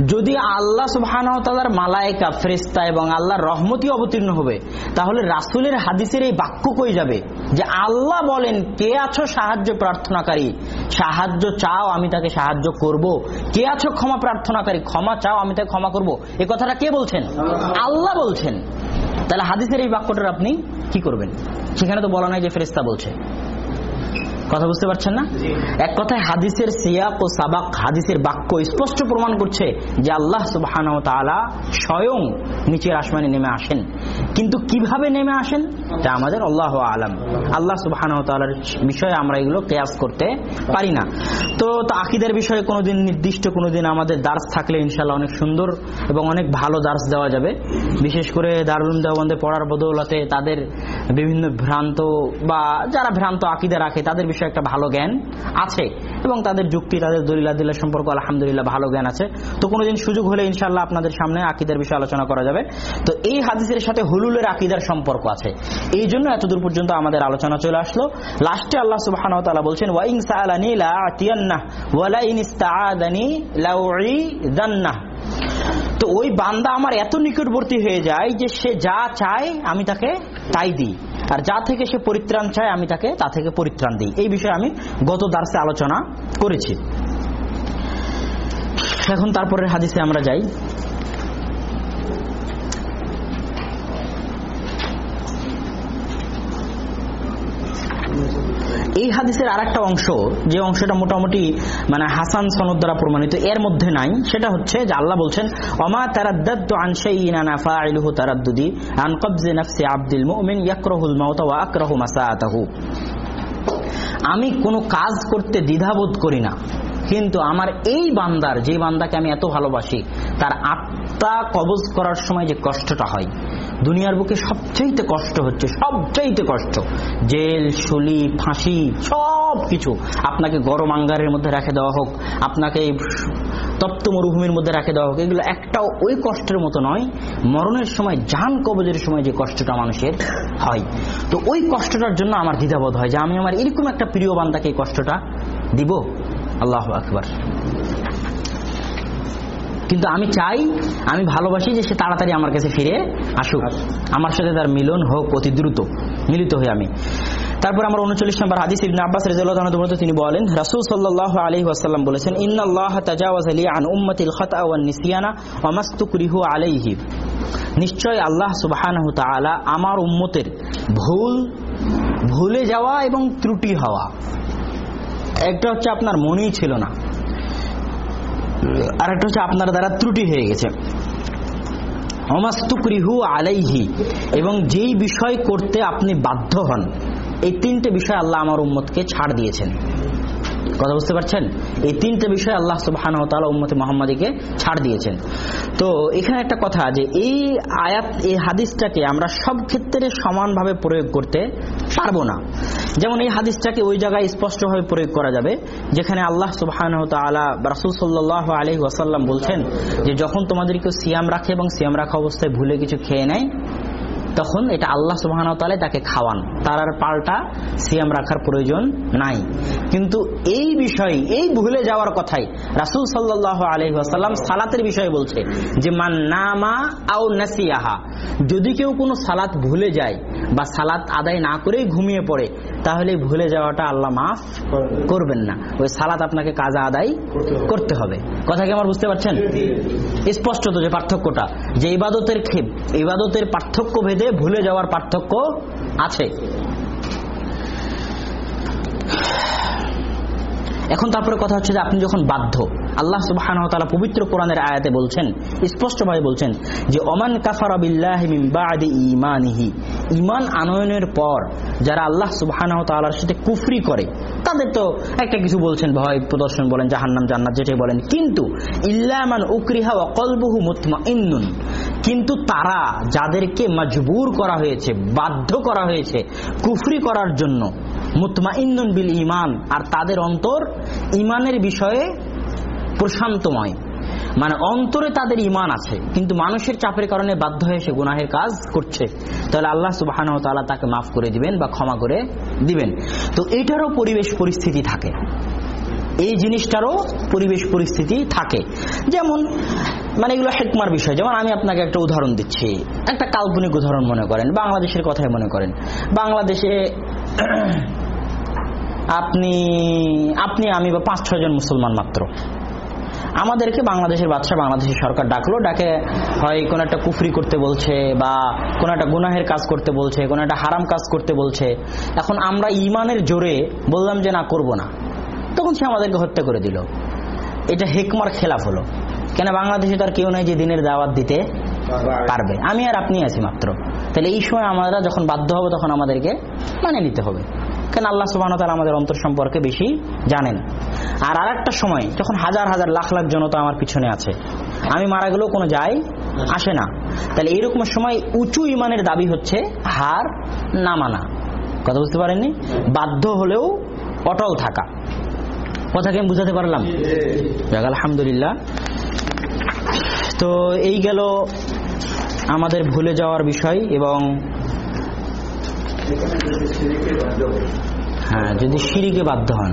যদি আল্লাহ সুবাহানতালার মালায়কা ফেরেস্তা এবং আল্লাহর রহমতি অবতীর্ণ হবে, তাহলে রাসুলের হাদিসের এই বাক্য কই যাবে? যে আল্লাহ বলেন, কে আছো সাহায্য প্রার্থনাকারী? সাহায্য চাও, আমি তাকে সাহায্য করব। কে আছো ক্ষমা প্রার্থনাকারী? ক্ষমা চাও, আমি তাকে ক্ষমা করব। এ কথাটা কে বলছেন? আল্লাহ বলছেন। তাহলে হাদিসের এই বাক্যটার আপনি কি করবেন? সেখানে তো বলা নাই যে ফেরেস্তা বলছে। কথা বুঝতে পারছেন না? এক কথায় হাদিসের সিয়াক ও সাবাক হাদিসের বাক্য স্পষ্ট প্রমাণ করছে যে আল্লাহ সুবাহ স্বয়ং নিচের আসমানে নেমে আসেন। কিন্তু কীভাবে নেমে আসেন? তা আমাদের আল্লাহ আলম। আল্লাহ সুবাহ বিষয়ে আমরা এগুলো কেয়াস করতে পারি না। তো আকিদের বিষয়ে কোনোদিন নির্দিষ্ট কোনোদিন আমাদের দার্স থাকলে ইনশাল্লাহ অনেক সুন্দর এবং অনেক ভালো দার্স দেওয়া যাবে। বিশেষ করে দারুল দেওবন্দে পড়ার বদৌলতে তাদের বিভিন্ন ভ্রান্ত বা যারা ভ্রান্ত আকিদা রাখে তাদের বিষয়ে একটা ভালো জ্ঞান আছে এবং তাদের যুক্তি, তাদের দলিলাদিল্লা সম্পর্ক আলহামদুলিল্লাহ ভালো জ্ঞান আছে। তো কোনোদিন সুযোগ হলে ইনশাল্লাহ আপনাদের সামনে আকিদার বিষয়ে আলোচনা করা যাবে। তো এই হাদিসের সাথে হুলুলের আকিদার সম্পর্ক আছে। এই জন্য এতদূর পর্যন্ত আমাদের আলোচনা চলে আসলো। লাস্টে আল্লাহ সুবাহ বলছেন ওয়াইং সাআলানি লা তো ওই বান্দা আমার এত নিকটবর্তী হয়ে যায় যে সে যা চায় আমি তাকে তাই দিই। আর যা থেকে সে পরিত্রাণ চায়, আমি তাকে তা থেকে পরিত্রাণ দিই। এই বিষয়ে আমি গত দার্সে আলোচনা করেছি। এখন তারপরের হাদিসে আমরা যাই। এই হাদিসের আর একটা অংশ, যে অংশটা মোটামুটি মানে হাসান সনদ দ্বারা প্রমাণিত, এর মধ্যে নাই। সেটা হচ্ছে যে আল্লাহ বলছেন অমা তারাদ্দাদ্দু আমি কোনো কাজ করতে দ্বিধাবোধ করি না, কিন্তু আমার এই বান্দার, যে বান্দাকে আমি এত ভালোবাসি, তার আত্মা কবজ করার সময় যে কষ্টটা হয়। দুনিয়ার বুকে সবচাইতে কষ্ট হচ্ছে, সবচাইতে কষ্ট। জেল, শুলি, ফাঁসি সব কিছু আপনাকে গরম আঙ্গারের মধ্যে রেখে দেওয়া হোক, আপনাকে তপ্ত মরুভূমির মধ্যে রেখে দেওয়া হোক, এগুলো একটাও ওই কষ্টের মতো নয়, মরণের সময়, যান কবজের সময় যে কষ্টটা মানুষের হয়। তো ওই কষ্টটার জন্য আমার দ্বিধাবোধ হয় যে আমি আমার এরকম একটা প্রিয় বান্দাকে এই কষ্টটা দিব। আল্লাহ আকবর। কিন্তু আমি চাই আমি ভালোবাসি যে সে তাড়াতাড়ি আমার কাছে ফিরে আসুক। আমার সাথে তার মিলন হোক অতি দ্রুত। মিলিত হই আমি। তারপর আমার উনচল্লিশ নম্বর হাদিস ইবনে আব্বাস রাদিয়াল্লাহু তিনি বলেন রাসূল সাল্লাল্লাহু আলাইহি ওয়াসাল্লাম বলেছেন ইন্নাল্লাহ তাজাওয়াজা লি আন উম্মাতিল খাতা ওয়ান নিসিয়ানা ওয়া মাস্তুকরিহু আলাইহি। নিশ্চয় আল্লাহ সুবহানাহু তাআলা আমার উম্মতের ভুল ভুলে যাওয়া এবং ত্রুটি হওয়া একটা হচ্ছে আপনার মনেই ছিল না। আর একটা হচ্ছে আপনার দ্বারা ত্রুটি হয়ে গেছে। অমাস্তুকরিহু আলাইহি, এবং যেই বিষয় করতে আপনি বাধ্য হন, এই তিনটে বিষয় আল্লাহ আমার উম্মতকে ছাড় দিয়েছেন। কথা বুঝতে পারছেন? এই তিনটে বিষয় আল্লাহ উম্মতে মোহাম্মদীকে ছাড় দিয়েছেন। তো এখানে একটা কথা যে এই আয়াত, এই হাদিসটাকে আমরা সব ক্ষেত্রে সমানভাবে প্রয়োগ করতে পারব না। যেমন এই হাদিসটাকে ওই জায়গায় স্পষ্টভাবে প্রয়োগ করা যাবে, যেখানে আল্লাহ সুবাহান তালা রাসুল সাল্লাহ আলহি ওয়াসাল্লাম বলছেন যে যখন তোমাদের কেউ সিয়াম রাখে এবং সিয়াম রাখা অবস্থায় ভুলে কিছু খেয়ে নেয় তখন এটা আল্লাহ সুবাহ তাকে খাওয়ান। তার আর পাল্টা সিয়াম রাখার প্রয়োজন নাই। কিন্তু এই বিষয় এই ভুলে যাওয়ার কথাই রাসুল সাল্লাহ আলহিহাসাল্লাম সালাতের বিষয়ে বলছে যে মান নামা আও নাসিয়াহা। যদি কেউ কোনো সালাত ভুলে যায় বা সালাত আদায় না করেই ঘুমিয়ে পড়ে তাহলে ভুলে যাওয়াটা আল্লাহ মাফ করবেন না। ওই সালাত আপনাকে কাজা আদায় করতে হবে। কথা কি আমার বুঝতে পারছেন? স্পষ্টত যে পার্থক্যটা যে ইবাদতের ক্ষেপ ইবাদতের পার্থক্য ভেদে ভুলে যাওয়ার পার্থক্য আছে। এখন তারপরে কথা হচ্ছে যে আপনি যখন বাধ্য, আল্লাহ সুবাহ পবিত্র কোরআনের আয়াতে বলছেন, স্পষ্টভাবে বলছেন যে, ওমান কাফার ইমানিহি ইমান আনয়নের পর যারা আল্লাহ সুবাহ তালার সাথে কুফরি করে, তাদের তো একটা কিছু বলছেন, ভয় প্রদর্শন বলেন, জাহান্নাম, জান্নাত, যেটাই বলেন। কিন্তু ইল্লামান উকরিহা অকলবহু মুতমা ইন্নুন কিন্তু তারা যাদেরকে মজবুর করা হয়েছে, বাধ্য করা হয়েছে কুফরি করার জন্য মুতমা ইন্দন বিল ইমান আর তাদের অন্তর ইমানের বিষয়ে প্রশান্তময়। মানে অন্তরে তাদের ইমান আছে, কিন্তু মানুষের চাপের কারণে বাধ্য হয়ে সে গুনাহের কাজ করছে। তাহলে আল্লাহ সুবাহ তাকে মাফ করে দিবেন বা ক্ষমা করে দিবেন। তো এটারও পরিবেশ পরিস্থিতি থাকে। এই জিনিসটারও পরিবেশ পরিস্থিতি থাকে। যেমন মানে এগুলো হেকমার বিষয়। যেমন আমি আপনাকে একটা উদাহরণ দিচ্ছি। একটা কাল্পনিক উদাহরণ মনে করেন, বাংলাদেশের কথাই মনে করেন। বাংলাদেশে আপনি আপনি, আমি বা পাঁচ ছজন মুসলমান মাত্র। আমাদেরকে বাংলাদেশের বাদশাহ, বাংলাদেশের সরকার ডাকলো। ডাকে হয়, কোনো একটা কুফরি করতে বলছে বা কোনো একটা গুনাহের কাজ করতে বলছে, কোনো একটা হারাম কাজ করতে বলছে। এখন আমরা ইমানের জোরে বললাম যে, না, করব না। তখন সে আমাদেরকে হত্যা করে দিল। এটা হেকমার খেলাফ হলো। কেন বাংলাদেশে তার কেউ নাই যে দিনের দাওয়াত দিতে পারবে? আমি আর আপনি আছি মাত্র। তাহলে এই সময় আমরা যখন বাধ্য হব, তখন আমাদেরকে মানে নিতে হবে। কেন আল্লাহ সুবাহ তালা আমাদের অন্তর সম্পর্কে বেশি জানেন? আর আর একটা সময়, যখন হাজার হাজার লাখ লাখ জনতা আমার পিছনে আছে, আমি মারা গেলেও কোনো যায় আসে না। তাহলে এইরকম সময় উঁচু ইমানের দাবি হচ্ছে হার না মানা। কথা বুঝতে পারেননি? বাধ্য হলেও অটল থাকা। কথাকে আমি বুঝাতে পারলাম। আলহামদুলিল্লাহ। তো এই গেল আমাদের ভুলে যাওয়ার বিষয় এবং হ্যাঁ যদি সিঁড়িকে বাধ্য হন।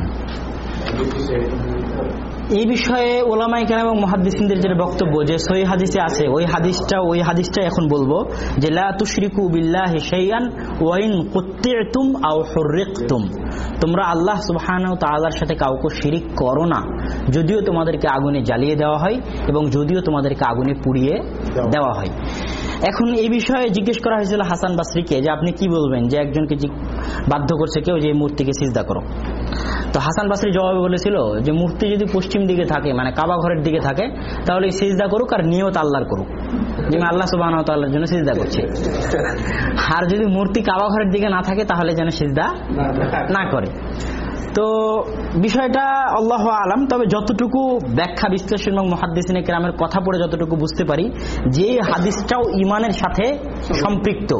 এই বিষয়ে ওলামাই কেন এবং মহাদিসিনদের যেটা বক্তব্য, যে সই হাদিসে আছে, ওই হাদিসটা ওই হাদিসটা এখন বলব, যে লা বিল্লাহি শাইআন ওয়াইন কুত্তি'তুম আও হুররিকতুম। তোমরা আল্লাহ সুবহানাহু তাআলার সাথে কাউকে শিরিক করো না। যদিও তোমাদেরকে আগুনে জ্বালিয়ে দেওয়া হয় এবং যদিও তোমাদেরকে আগুনে পুড়িয়ে দেওয়া হয়। এখন এই বিষয়ে জিজ্ঞেস করা হয়েছিল হাসান বাসরিকে যে আপনি কি বলবেন যে একজনকে বাধ্য করছে কেউ যে এই মূর্তিকে সিজদা করো। তো হাসান বাসরি জবাবে বলেছিল যে মূর্তি যদি পশ্চিম দিকে থাকে মানে কাবা ঘরের দিকে থাকে তাহলে সিজদা করুক আর নিয়ত আল্লাহর করুক। যে আমি আল্লাহ সুবাহ জন্য সিজদা করছি। আর যদি মূর্তি কাবা ঘরের দিকে না থাকে তাহলে যেন সিজদা না করে। তো বিষয়টা আল্লাহ আলাম, তবে যতটুকু ব্যাখ্যা, বিশ্লেষণ এবং মহাদ্দিসিনে কেরামের কথা পড়ে যতটুকু বুঝতে পারি, যে হাদিসটাও ইমানের সাথে সম্পৃক্ত।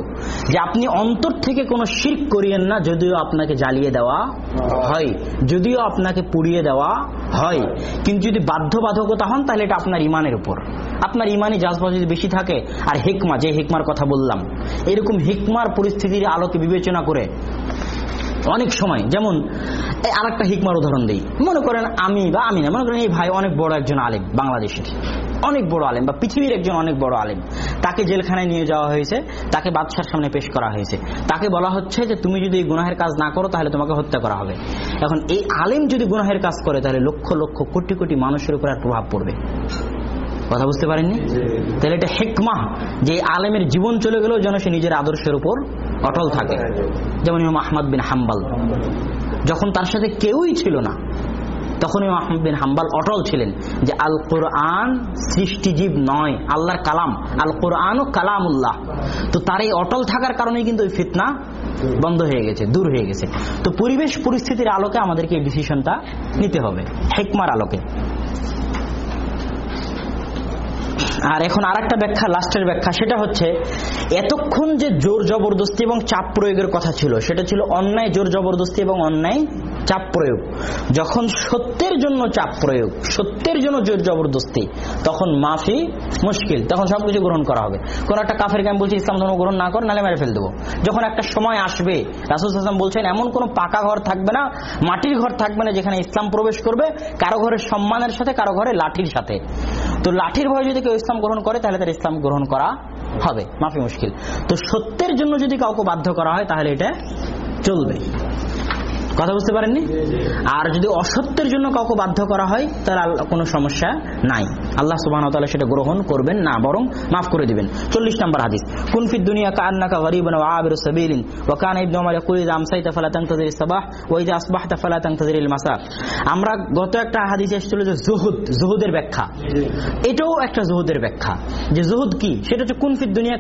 যে আপনি অন্তর থেকে কোনো শির্ক করিয়েন না, যদিও আপনাকে জ্বালিয়ে দেওয়া হয়, যদিও আপনাকে পুড়িয়ে দেওয়া হয়। কিন্তু যদি বাধ্যবাধকতা হন, তাহলে এটা আপনার ইমানের উপর। আপনার ইমানি জাজবা যদি বেশি থাকে, আর হেকমা, যে হেকমার কথা বললাম, এরকম হেকমার পরিস্থিতির আলোকে বিবেচনা করে অনেক সময়, যেমন এই আর একটা হিকমার উদাহরণ দিই। মনে করেন আমি বা আমি না, মনে করেন এই ভাই অনেক বড় একজন আলেম বাংলাদেশের। অনেক বড় আলেম বা পৃথিবীর একজন অনেক বড় আলেম। তাকে জেলখানায় নিয়ে যাওয়া হয়েছে, তাকে বাদশার সামনে পেশ করা হয়েছে। তাকে বলা হচ্ছে যে, তুমি যদি এই গুনাহের কাজ না করো, তাহলে তোমাকে হত্যা করা হবে। এখন এই আলেম যদি গুনাহের কাজ করে, তাহলে লক্ষ লক্ষ কোটি কোটি মানুষের উপর আর প্রভাব পড়বে। কথা বুঝতে পারেননি? তাহলে এটা হেকমা, যে আলেমের জীবন চলে গেলেও যেন সে নিজের আদর্শের উপর অটল থাকে। যেমন ইমাম আহমদ বিন হাম্বাল। যখন তার সাথে কেউই ছিল না, তখন ইমাম আহমদ বিন হাম্বাল অটল ছিলেন যে আল কোরআন সৃষ্টিজীব নয়, আল্লাহর কালাম আল কোরআন ও কালামুল্লাহ। তো তার এই অটল থাকার কারণেই কিন্তু ওই ফিতনা বন্ধ হয়ে গেছে, দূর হয়ে গেছে। তো পরিবেশ পরিস্থিতির আলোকে আমাদেরকে এই ডিসিশনটা নিতে হবে, হেকমার আলোকে। আর এখন আর একটা ব্যাখ্যা, লাস্টের ব্যাখ্যা, সেটা হচ্ছে এতক্ষণ যে জোর জবরদস্তি এবং চাপ প্রয়োগের কথা ছিল, সেটা ছিল অন্যায়, জোর জবরদস্তি এবং অন্যায় চাপ প্রয়োগ। যখন সত্যের জন্য চাপ প্রয়োগ, সত্যের জন্য জোর জবরদস্তি, তখন মাফি মুশকিল। তখন সবকিছু গ্রহণ করা হবে। কোন একটা কাফেরকে আমি বলছি, ইসলাম ধর্ম গ্রহণ না কর, নালে মেরে ফেল দেবো। যখন একটা সময় আসবে, রাসুল ইসলাম বলছেন, এমন কোনো পাকা ঘর থাকবে না, মাটির ঘর থাকবে না, যেখানে ইসলাম প্রবেশ করবে, কারও ঘরের সম্মানের সাথে, কারও ঘরে লাঠির সাথে। তো লাঠির ভয়ে যদি কেউ ইসলাম গ্রহণ করে, তাহলে তার ইসলাম গ্রহণ করা হবে। মাফি মুশকিল। তো সত্যের জন্য যদি কাউকে বাধ্য করা হয়, তাহলে এটা চলবে। কথা বুঝতে পারেননি? আর যদি অসত্যের জন্য কাউকে বাধ্য করা হয়, তাহলে কোনো সমস্যা নাই। আল্লাহ সুবাহ সেটা গ্রহণ করবেন না, বরং মাফ করে দিবেন। চল্লিশ নম্বর হাদিস কুনফিদ দুনিয়া মাসা আমরা গত একটা যে জুহুদ, জুহুদের ব্যাখ্যা। এটাও একটা ব্যাখ্যা। যে জুহুদ কি? সেটা হচ্ছে দুনিয়া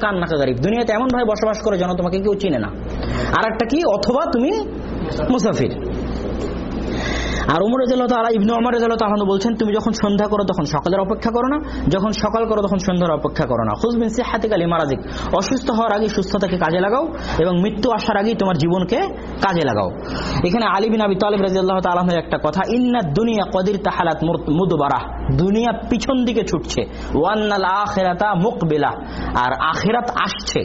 দুনিয়াতে এমন ভাবে বসবাস করে, যেন তোমাকে কেউ চিনে না। আর একটা কি? অথবা তুমি আর উমর রাদিয়াল্লাহু তাআলা অমর ওমর রাদিয়াল্লাহু তাআলা বলছেন, তুমি যখন সন্ধ্যা করো তখন সকালের অপেক্ষা করো না, যখন সকাল করো তখন সন্ধ্যার অপেক্ষা করো না। খুজ মিন সিহাতিকা লিমারাজিক অসুস্থ হওয়ার আগে সুস্থতাকে কাজে লাগাও এবং মৃত্যু আসার আগেই তোমার জীবনকে কাজে লাগাও। এখানে আলী বিন আবি তালিব রাদিয়াল্লাহু তাআলা একটা কথা ইন্না দুনিয়া কদির তাহালাত মুদবারাহ। দুনিয়া পিছন দিকে ছুটছে। আর আখেরাত আসছে।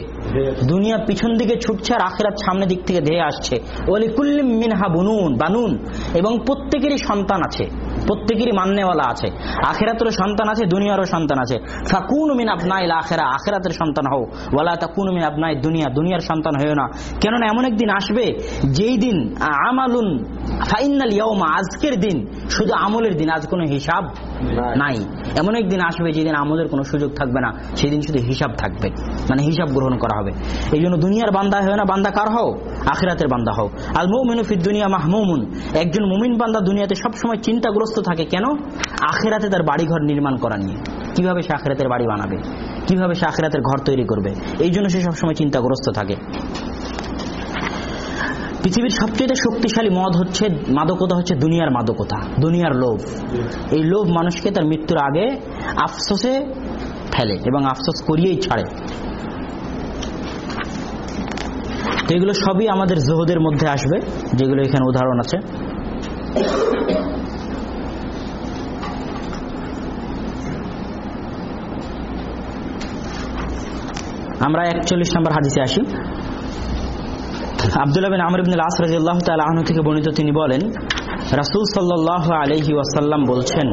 দুনিয়া পিছন দিকে ছুটছে আর আখেরাত সামনে দিক থেকে ধেয়ে আসছে। মিনহা বুনুন, বানুন। এবং প্রত্যেকেরই সন্তান আছে। প্রত্যেকেরই মান্যওয়ালা আছে। আখেরাতেরও সন্তান আছে, দুনিয়ারও সন্তান আছে। ফাকুন মিন আপনাই আখেরা, আখেরাতের সন্তান হও। ওয়ালা তাকুন মিন আপনাই দুনিয়া, দুনিয়ার সন্তান হয়েও না। কেননা এমন একদিন আসবে, যেই দিন আমালুন ফাইনাল ইয়মা আজকের দিন, শুধু আমলের দিন, আজ কোনো হিসাব নাই। এমন একদিন আসবে যেদিন আমলের কোনো সুযোগ থাকবে না, সেদিন শুধু হিসাব থাকবে। মানে হিসাব গ্রহণ করা হবে। এই জন্য দুনিয়ার বান্দা হয় না, বান্দা কার হও? আখিরাতের বান্দা হও। আল মুমিনুফিদ দুনিয়া মাহমুমুন। একজন মুমিন বান্দা দুনিয়াতে সবসময় চিন্তাগ্রস্ত থাকে কেন? আখেরাতে তার বাড়িঘর নির্মাণ করা নিয়ে। কীভাবে সে আখেরাতের বাড়ি বানাবে? কীভাবে সে আখেরাতের ঘর তৈরি করবে? এই জন্য সে সবসময় চিন্তাগ্রস্ত থাকে। পৃথিবীর সবচেয়ে শক্তিশালী মদ হচ্ছে, মাদকতা হচ্ছে দুনিয়ার মাদকতা, দুনিয়ার লোভ। এই লোভ মানুষকে তার মৃত্যুর আগে আফসোসে ফেলে এবং আফসোস করিয়েই ছাড়ে। এগুলো সবই আমাদের জোহদের মধ্যে আসবে, যেগুলো এখানে উদাহরণ আছে। আমরা একচল্লিশ নম্বর হাদিসে আসি। আবদুল্লাহ বিন আমর ইবনুল আস রাদিয়াল্লাহু তাআলা আনহু থেকে বর্ণিত তিনি বলেন, রাসূল সাল্লাল্লাহু আলাইহি ওয়াসাল্লাম বলছেন,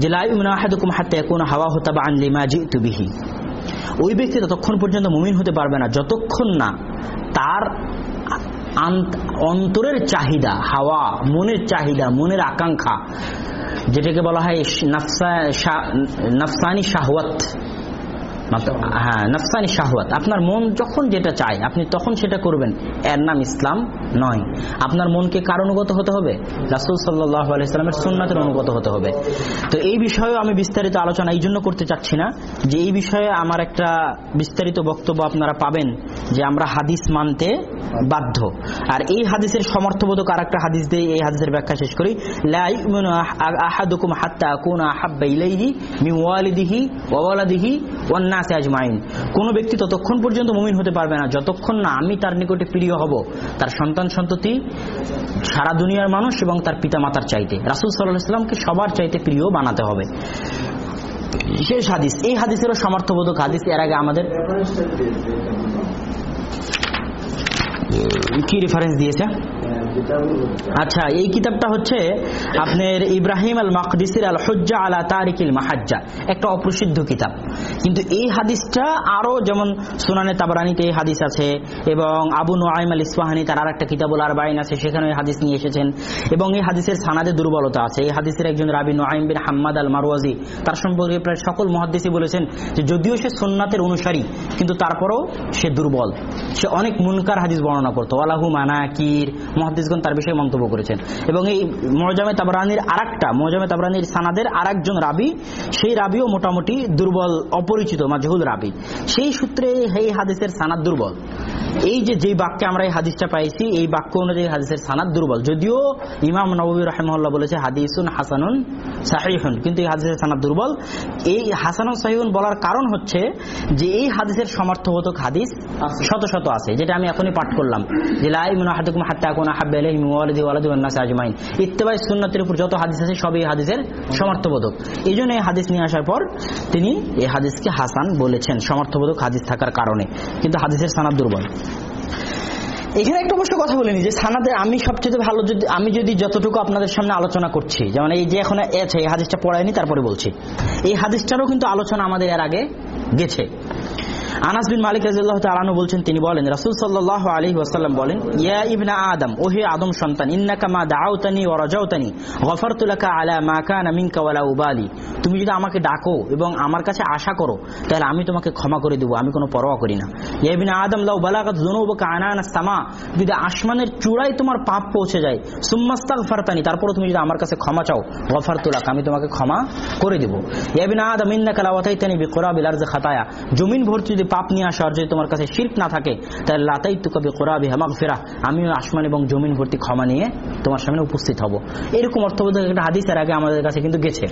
যে লা ইউমিনু আহাদুকুম হাত্তা ইয়াকুনা হাওয়াহু তাবআন লিমা জিতু বিহি। ওই ব্যক্তি ততক্ষণ পর্যন্ত মুমিন হতে পারবে না, যতক্ষণ না তার অন্তরের চাহিদা, হাওয়া, মনের চাহিদা, মনের আকাঙ্ক্ষা, যেটাকে বলা হয় নাফসা নাফসানি শাহওয়াত হ্যাঁ নফসানি শাহওয়াত। আপনার মন যখন যেটা চায়, আপনি তখন সেটা করবেন। এর নাম ইসলাম। নয়। আপনার মনকে কার অনুগত হতে হবে? রাসুল সাল্লাহ আলাইস্লামের সুন্নাতের অনুগত হতে হবে। তো এই বিষয়েও আমি বিস্তারিত আলোচনা এই জন্য করতে চাচ্ছি না যে এই বিষয়ে আমার একটা বিস্তারিত বক্তব্য আপনারা পাবেন যে আমরা হাদিস মানতে বাধ্য। আর এই হাদিসের সমর্থবোধক আর একটা হাদিস দিয়ে এই হাদিসের ব্যাখ্যা শেষ করি। কোন ব্যক্তি ততক্ষণ পর্যন্ত মুমিন হতে পারবে না। যতক্ষণ না আমি তার নিকটে প্রিয় হব, তার সন্তান সন্ততি, সারা দুনিয়ার মানুষ এবং তার পিতা মাতার চাইতে। রাসুল সাল্লাহ ইসলামকে সবার চাইতে প্রিয় বানাতে হবে। শেষ হাদিস। এই হাদিসেরও সমর্থবোধক হাদিস এর আগে আমাদের কি রেফারেন্স দিয়েছে? আচ্ছা এই কিতাবটা হচ্ছে আপনার ইব্রাহিম আল মাকদিসির আল হজ্জা আলা তারিকিল মাহাজ্জা, একটা অপ্রসিদ্ধ কিতাব। কিন্তু এই হাদিসটা আরও যেমন সুনানে তাবরানিতে এই হাদিস আছে, এবং আবু নোয়াইম আল ইসফাহানি তার আর একটা কিতাবুল আর বাইন আছে সেখানে এই হাদিস নিয়ে এসেছেন। এবং এই হাদিসের সানাদে দুর্বলতা আছে। এই হাদিসের একজন রাবি নোয়াইম বিন হাম্মাদ আল মারওয়াজি তার সম্পর্কে প্রায় সকল মহাদিসই বলেছেন যে, যদিও সে সোননাথের অনুসারী, কিন্তু তারপরও সে দুর্বল। সে অনেক মুনকার হাদিস বর্ণনা করতো। আলাহু মানাকির মহাদিসগণ তার বিষয়ে মন্তব্য করেছেন। এবং এই মজামে তাবরানির আরেকটা, মজামে তাবরানির সানাদের আরেকজন রাবি, সেই রাবিও মোটামুটি দুর্বল, অপরিচিত, মাজহুল রাবি। সেই সূত্রে এই হাদিসের সানাদ দুর্বল। এই যে যেই বাক্যে আমরা এই হাদিসটা পাইছি এই বাক্য অনুযায়ী হাদিসের সানাদ দুর্বল। যদিও ইমাম নবী রহমল্লা বলেছে হাদিসুন হাসানুন সাহিহুন। কিন্তু এই হাদিসের সানাদ দুর্বল। এই হাসানুন সাহিহুন বলার কারণ হচ্ছে যে এই হাদিসের সমর্থবোধক হাদিস শত শত আছে যেটা আমি এখনই পাঠ করলাম। যে লাই মিন আহাদুকুম হাত্তা কুনা হাব্বা ইলাইহি মিন ওয়ালিদি ওয়ালাদি ওয়ান নাস আজমাইন। ইত্তেবাই সুন্নাতের উপর যত হাদিস আছে সবই এই হাদিসের সমর্থবোধক। এই জন্য এই হাদিস নিয়ে আসার পর তিনি এই হাদিসকে হাসান বলেছেন সমর্থবোধক হাদিস থাকার কারণে। কিন্তু হাদিসের সানাদ দুর্বল। এখানে একটা অবশ্য কথা বলিনি যে সানাদের আমি সবচেয়ে ভালো যদি আমি যদি যতটুকু আপনাদের সামনে আলোচনা করছি, যেমন এই যে এখন আছে এই হাদিসটা পড়ায়নি, তারপরে বলছি। এই হাদিসটারও কিন্তু আলোচনা আমাদের এর আগে গেছে। আনাস বিন মালিক রাজিয়াল্লাহু তাআলা বলছেন, তিনি বলেন, রাসূল সাল্লাল্লাহু আলাইহি ওয়াসাল্লাম বলেন, ইয়া ইবনা আদম ও হে আদম সন্তান, ইন্নাকা মা দাআউতানি ওয়া রাজাউতানি, গফারতু লাকা আলা মা কানা মিনকা ওয়ালা উবালি তুমি যদি আমাকে ডাকো এবং আমার কাছে আশা করো, তাহলে আমি তোমাকে ক্ষমা করে দেবো, আমি কোনো পরোয়া করি না। ইয়া ইবনা আদম, লাউ বালাগাত যুনুবুকা আনানা সামা, যদি আসমানের চূড়ায় তোমার পাপ পৌঁছে যায় সুম্মাস্তাগফারতানি তারপরে তুমি যদি আমার কাছে ক্ষমা চাও, গফারতু লাকা, আমি তোমাকে ক্ষমা করে দেবো। ইয়া ইবনা আদম, ইন্নাকা লাওয়াতাইতানি বিকুরাবিল আরজি খাতায়া, জমিন ভর্তি পাপ নিয়ে আসা, আর যদি তোমার কাছে শির্ক না থাকে, তাহলে লাতাই তু কবি কোরআবি হামাক ফেরা আমিও আসমান এবং জমিন ভর্তি ক্ষমা নিয়ে তোমার সামনে উপস্থিত হব। এরকম অর্থবোধক একটা হাদিসের আগে আমাদের কাছে কিন্তু গেছে।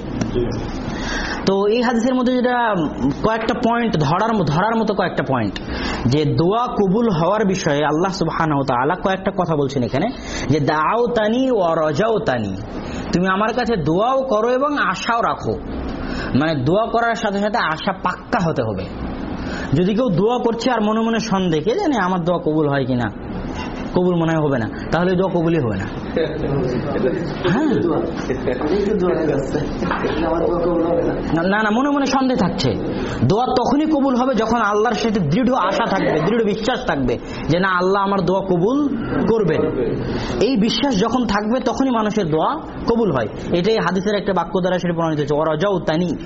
তো এই হাদিসের মধ্যে যেটা কয়েকটা পয়েন্ট ধরার ধরার মতো কয়েকটা পয়েন্ট যে দোয়া কবুল হওয়ার বিষয়ে আল্লাহ ওয়া তাআলা কয়েকটা কথা বলছেন এখানে। যে দাও তানি ও রজাও তানি তুমি আমার কাছে দোয়াও করো এবং আশাও রাখো। মানে দোয়া করার সাথে সাথে আশা পাক্কা হতে হবে। যদি কেউ দোয়া করছে আর মনে মনে সন্দেহ জানে আমার দোয়া কবুল হয় কিনা? কবুল মনে হবে না। তাহলে দোয়া কবুলই হবে না। হ্যাঁ। না- না না, মনে মনে সন্দেহ থাকছে। দোয়া তখনই কবুল হবে যখন আল্লাহর সাথে দৃঢ় আশা থাকবে, দৃঢ় বিশ্বাস থাকবে যে না, আল্লাহ আমার দোয়া কবুল করবেন এই বিশ্বাস যখন থাকবে তখনই মানুষের দোয়া কবুল হয়। এটাই হাদিসের একটা বাক্য দ্বারা সেটা প্রমাণিত হচ্ছে ওরা তানি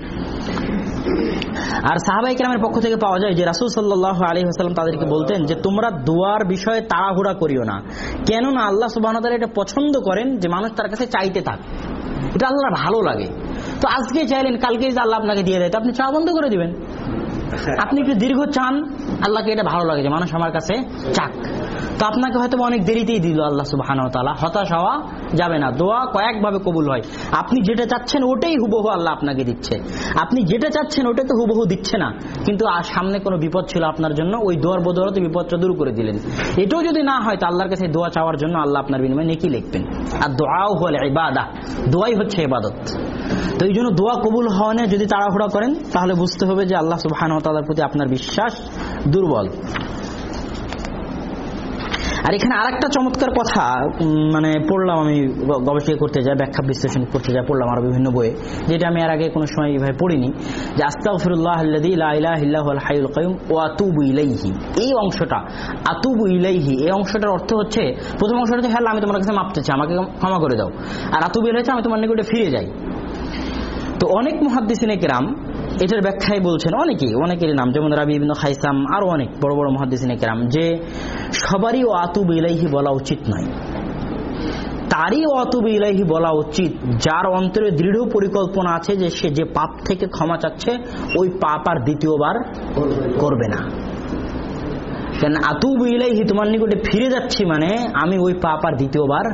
আর সাহাবাই কেরামের পক্ষ থেকে পাওয়া যায় যে রাসুল সাল্লাহ আলী হাসলাম তাদেরকে বলতেন যে, তোমরা দোয়ার বিষয়ে তাড়াহুড়া করিও না। কেননা আল্লাহ সুবাহ এটা পছন্দ করেন যে, মানুষ তার কাছে চাইতে থাক। এটা আল্লাহ ভালো লাগে। তো আজকে চাইলেন কালকে যদি আল্লাহ আপনাকে দিয়ে দেয়, তো আপনি চা বন্ধ করে দিবেন। আপনি একটু দীর্ঘ চান, আল্লাহকে এটা ভালো লাগে যে, মানুষ আমার কাছে চাক। তো আপনাকে হয়তো অনেক দেরিতেই দিল আল্লাহ সুবাহ হতাশ হওয়া যাবে না। দোয়া কয়েকভাবে কবুল হয়। আপনি যেটা চাচ্ছেন ওটাই হুবহু আল্লাহ আপনাকে দিচ্ছে। আপনি যেটা চাচ্ছেন ওটা তো হুবহু দিচ্ছে না। কিন্তু সামনে কোনো বিপদ ছিল আপনার জন্য, ওই দোয়ার বদলতে বিপদটা দূর করে দিলেন। এটাও যদি না হয়, তো আল্লাহর কাছে দোয়া চাওয়ার জন্য আল্লাহ আপনার বিনিময়ে নেকি লিখবেন। আর দোয়াও হলে ইবাদা। দোয়াই হচ্ছে ইবাদত। তো এই জন্য দোয়া কবুল হওয়া যদি তাড়াহুড়া করেন, তাহলে বুঝতে হবে যে আল্লাহ তালার প্রতি আপনার বিশ্বাস দুর্বল। আর এখানে আরেকটা চমৎকার কথা মানে পড়লাম আমি গবেষণা করতে যাই, ব্যাখ্যা বিশ্লেষণ করতে যাই, পড়লাম আরও বিভিন্ন বইয়ে, যেটা আমি এর আগে কোনো সময় এইভাবে পড়িনি। যে ইলাইহি। এই অংশটা, আতুবু ইলাইহি, এই অংশটার অর্থ হচ্ছে, প্রথম অংশটা হচ্ছে হ্যাঁ আমি তোমার কাছে মাপতে চাই, আমাকে ক্ষমা করে দাও। আর আতুবু ইলাইহি হচ্ছে, আমি তোমার নিকটে ফিরে যাই। তো অনেক মুহাদ্দিসিনে কেরাম এটার ব্যাখ্যায় বলছেন অনেকেই অনেকের নাম। যেমন রাবি ইবনে খাইসাম, আরও অনেক বড় বড় মুহাদ্দিসিনে কেরাম, যে সবারই ও আতুব ইলাইহি বলা উচিত নয়। তারই ও আতুব ইলাইহি বলা উচিত, যার অন্তরে দৃঢ় পরিকল্পনা আছে যে সে যে পাপ থেকে ক্ষমা চাচ্ছে, ওই পাপ আর দ্বিতীয়বার করবে না। কেন আতুব ইলাইহি তোমার নিকটে ফিরে যাচ্ছি মানে আমি ওই পাপ আর দ্বিতীয়বার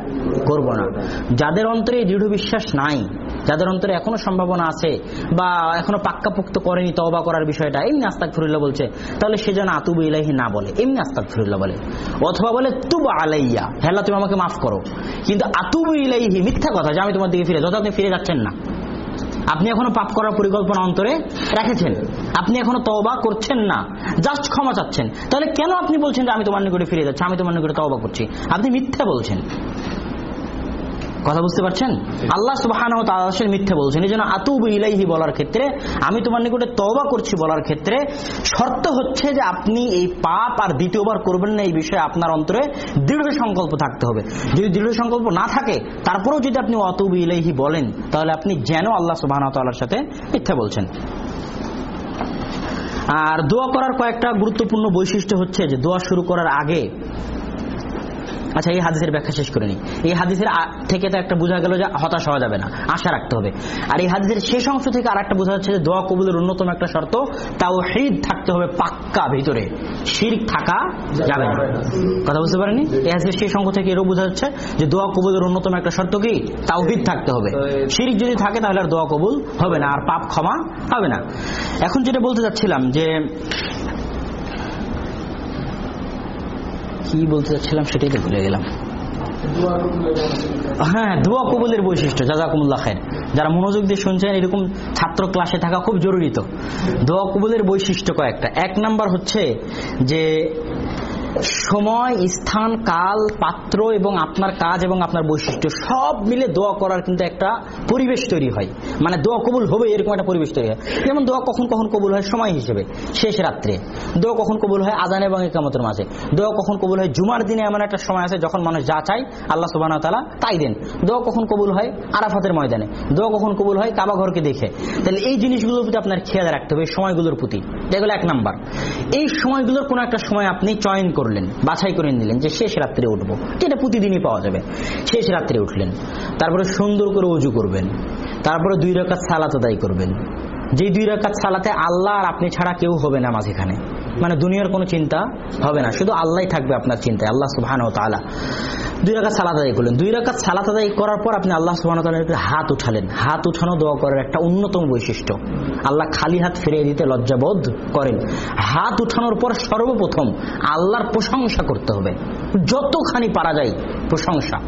করব না। যাদের অন্তরে দৃঢ় বিশ্বাস নাই যাদের অন্তরে এখনও সম্ভাবনা আছে বা এখনও পাক্কাপোক্ত করেনি তওবা করার বিষয়টা, এমনি আস্তাক ফিরুল্লাহ বলছে, তাহলে সে যেন আতুব ইলাহি না বলে, এমনি আস্তাক ফিরুল্লাহ বলে। অথবা বলে, তুব আলাইয়া হেলা, তুমি আমাকে মাফ করো। কিন্তু আতুব ইলাইহি মিথ্যা কথা যে আমি তোমার দিকে ফিরে যত আপনি ফিরে যাচ্ছেন না। আপনি এখনও পাপ করার পরিকল্পনা অন্তরে রেখেছেন। আপনি এখনও তওবা করছেন না, জাস্ট ক্ষমা চাচ্ছেন। তাহলে কেন আপনি বলছেন যে আমি তোমার নিকটে ফিরে যাচ্ছি, আমি তোমার নিকটে তওবা করছি? আপনি মিথ্যা বলছেন। কথা বুঝতে পারছেন? আল্লাহ ওয়া তাআলা বলছেন এই জন্য আতুবু ইলাইহি বলার ক্ষেত্রে আমি তোমার নিকটে তবা করছি বলার ক্ষেত্রে শর্ত হচ্ছে যে আপনি এই পাপ আর দ্বিতীয়বার করবেন না এই বিষয়ে আপনার অন্তরে দৃঢ় সংকল্প থাকতে হবে। যদি দৃঢ় সংকল্প না থাকে তারপরেও যদি আপনি অতুবু ইলাইহি বলেন তাহলে আপনি যেন আল্লাহ সুবহানাহু ওয়া সাথে মিথ্যা বলছেন। আর দোয়া করার কয়েকটা গুরুত্বপূর্ণ বৈশিষ্ট্য হচ্ছে যে দোয়া শুরু করার আগে আচ্ছা এই হাদিসের ব্যাখ্যা শেষ করে নি এই হাদিসের থেকে তো একটা বোঝা গেল যে হতাশ হওয়া যাবে না, আশা রাখতে হবে। আর এই হাদিসের শেষ অংশ থেকে আর একটা বোঝা যাচ্ছে যে দোয়া কবুলের অন্যতম একটা শর্ত তাও হিদ থাকতে হবে পাক্কা ভিতরে। শির থাকা যাবে না। কথা বুঝতে পারেনি এই হাদিসের শেষ অংশ থেকে এরও বোঝা যাচ্ছে যে দোয়া কবুলের অন্যতম একটা শর্ত কি? তাও তাওহিদ থাকতে হবে। শিরিক যদি থাকে তাহলে আর দোয়া কবুল হবে না, আর পাপ ক্ষমা হবে না। এখন যেটা বলতে চাচ্ছিলাম যে কি বলতে চাচ্ছিলাম সেটাই তো ভুলে গেলাম। হ্যাঁ দোয়া কবুলের বৈশিষ্ট্য, জাজাকুমুল্লাহ খায়ের যারা মনোযোগ দিয়ে শুনছেন, এরকম ছাত্র ক্লাসে থাকা খুব জরুরি তো। দোয়া কবুলের বৈশিষ্ট্য কয়েকটা। এক নাম্বার হচ্ছে যে সময়, স্থান, কাল, পাত্র এবং আপনার কাজ এবং আপনার বৈশিষ্ট্য সব মিলে দোয়া করার কিন্তু একটা পরিবেশ তৈরি হয়। মানে দোয়া কবুল হবে এরকম একটা পরিবেশ তৈরি হয়। যেমন দোয়া কখন কখন কবুল হয়? সময় হিসেবে, শেষ রাত্রে। দোয়া কখন কবুল হয়? আজান এবং একামতের মাঝে। দোয়া কখন কবুল হয়? জুমার দিনে এমন একটা সময় আছে যখন মানুষ যা চায়, আল্লাহ সুবাহ তালা তাই দেন। দোয়া কখন কবুল হয়? আরাফাতের ময়দানে। দোয়া কখন কবুল হয়? কাবা ঘরকে দেখে। তাহলে এই জিনিসগুলোর প্রতি আপনার খেয়াল রাখতে হবে সময়গুলোর প্রতি। এগুলো এক নাম্বার। এই সময়গুলোর কোনো একটা সময় আপনি চয়ন করলেন, বাছাই করে নিলেন যে শেষ রাত্রে উঠবো। এটা প্রতিদিনই পাওয়া যাবে। শেষ রাত্রে উঠলেন। তারপরে সুন্দর করে উজু করবেন। তারপরে দুই রকাত সালাত আদায় করবেন। যেই দুই রাকাত সালাতে আল্লাহ আর আপনি ছাড়া কেউ হবে না মাঝখানে। মানে দুনিয়ার কোনো চিন্তা হবে না। শুধু আল্লাহ থাকবে আপনার চিন্তায়, আল্লাহ সুবহান দুই রাকাত সালাত আদায় করলেন। দুই রাকাত সালাত আদায় করার পর আপনি আল্লাহ উপরে হাত উঠালেন। হাত উঠানো দোয়া করার একটা অন্যতম বৈশিষ্ট্য। আল্লাহ খালি হাত ফিরিয়ে দিতে লজ্জাবোধ করেন। হাত উঠানোর পর সর্বপ্রথম আল্লাহর প্রশংসা করতে হবে। যতখানি পারা যায় প্রশংসা।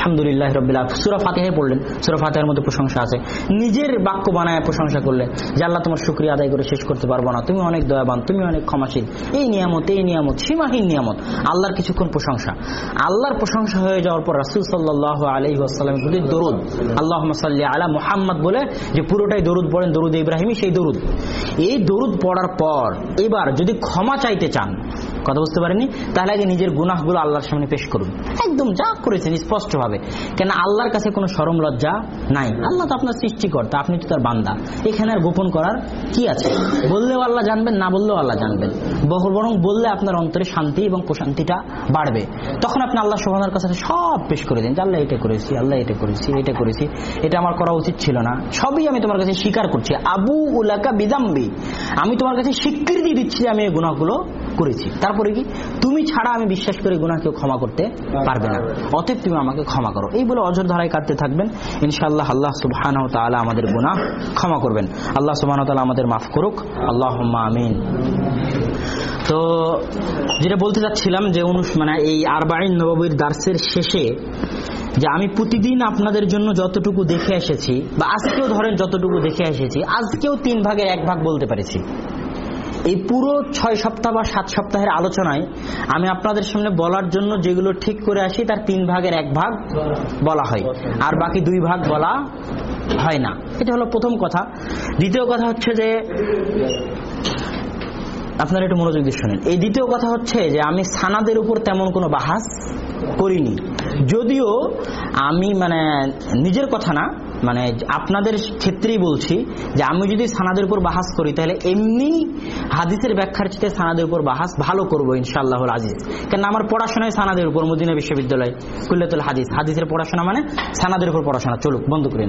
আলহামদুলিল্লাহ রবিল্লা সুরা ফাতেহে পড়লেন। সুরা ফাতেহের মধ্যে প্রশংসা আছে। নিজের বাক্য বানায় প্রশংসা করলেন যে আল্লাহ তোমার শুক্রিয়া আদায় করে শেষ করতে পারব না। তুমি অনেক দয়াবান, তুমি অনেক ক্ষমাশীল। এই নিয়ামত এই নিয়ামত, সীমাহীন নিয়ামত, আল্লাহর কিছুক্ষণ প্রশংসা। আল্লাহর প্রশংসা হয়ে যাওয়ার পর রাসুল সাল্লাহ আলহি আসসালামের প্রতি দরুদ আল্লাহ সাল্লি আলা মোহাম্মদ বলে যে পুরোটাই দরুদ পড়েন, দরুদ ইব্রাহিমী সেই দরুদ। এই দরুদ পড়ার পর এবার যদি ক্ষমা চাইতে চান কথা বুঝতে পারেনি তাহলে আগে নিজের গুনাহগুলো আল্লাহর সামনে পেশ করুন। একদম যা করেছেন, স্পষ্টভাবে। কেন আল্লাহর কাছে কোনো সরম লজ্জা নাই। আল্লাহ তো আপনার সৃষ্টিকর্তা, আপনি তো তার বান্দা। এখানে আর গোপন করার কি আছে? বললেও আল্লাহ জানবেন, না বললেও আল্লাহ জানবেন। বহ- বরং বললে আপনার অন্তরে শান্তি এবং প্রশান্তিটা বাড়বে। তখন আপনি আল্লাহ সোহানার কাছে সব পেশ করে দিন আল্লাহ এটা করেছি, আল্লাহ এটা করেছি এটা করেছি। এটা আমার করা উচিত ছিল না। সবই আমি তোমার কাছে স্বীকার করছি। আবু উলাকা বিদাম্বি। আমি তোমার কাছে স্বীকৃতি দিচ্ছি যে আমি এই গুণাগুলো করেছি। তারপরে কি? তুমি ছাড়া আমি বিশ্বাস করে গুনাহ কেউ ক্ষমা করতে পারবে না। অতএব তুমি আমাকে ক্ষমা করো। এই বলে অজর ধারায় কাটতে থাকবেন। ইনশাআল্লাহ আল্লাহ সুবহান আমাদের গুনাহ ক্ষমা করবেন। আল্লাহ তাআলা আমাদের মাফ করুক। আল্লাহ আমিন। তো যেটা বলতে চাচ্ছিলাম যে মানে এই আরবাইন নববীর দার্সের শেষে যে আমি প্রতিদিন আপনাদের জন্য যতটুকু দেখে এসেছি বা আজকেও ধরেন যতটুকু দেখে এসেছি আজকেও তিন ভাগের এক ভাগ বলতে পেরেছি। এই পুরো ছয় সপ্তাহ বা সাত সপ্তাহের আলোচনায় আমি আপনাদের সামনে বলার জন্য যেগুলো ঠিক করে আসি, তার তিন ভাগের এক ভাগ বলা হয়। আর বাকি দুই ভাগ বলা হয় না। এটা হলো প্রথম কথা। দ্বিতীয় কথা হচ্ছে যে, আপনারা একটু মনোযোগ দিয়ে শোনেন। এই দ্বিতীয় কথা হচ্ছে যে, আমি সানাদের উপর তেমন কোনো বাহাস করিনি। যদিও আমি মানে নিজের কথা না মানে আপনাদের ক্ষেত্রেই বলছি যে আমি যদি সানাদের উপর বাহাস করি, তাহলে এমনি হাদিসের ব্যাখ্যার চেয়ে সানাদের উপর বাহাস ভালো করব ইনশাআল্লাহ আজিজ। কেন আমার পড়াশোনায় সানাদের উপর, মদিনা বিশ্ববিদ্যালয়, কুল্লাতুল হাদিস। হাদিসের পড়াশোনা মানে সানাদের উপর পড়াশোনা। চলুক, বন্ধ করে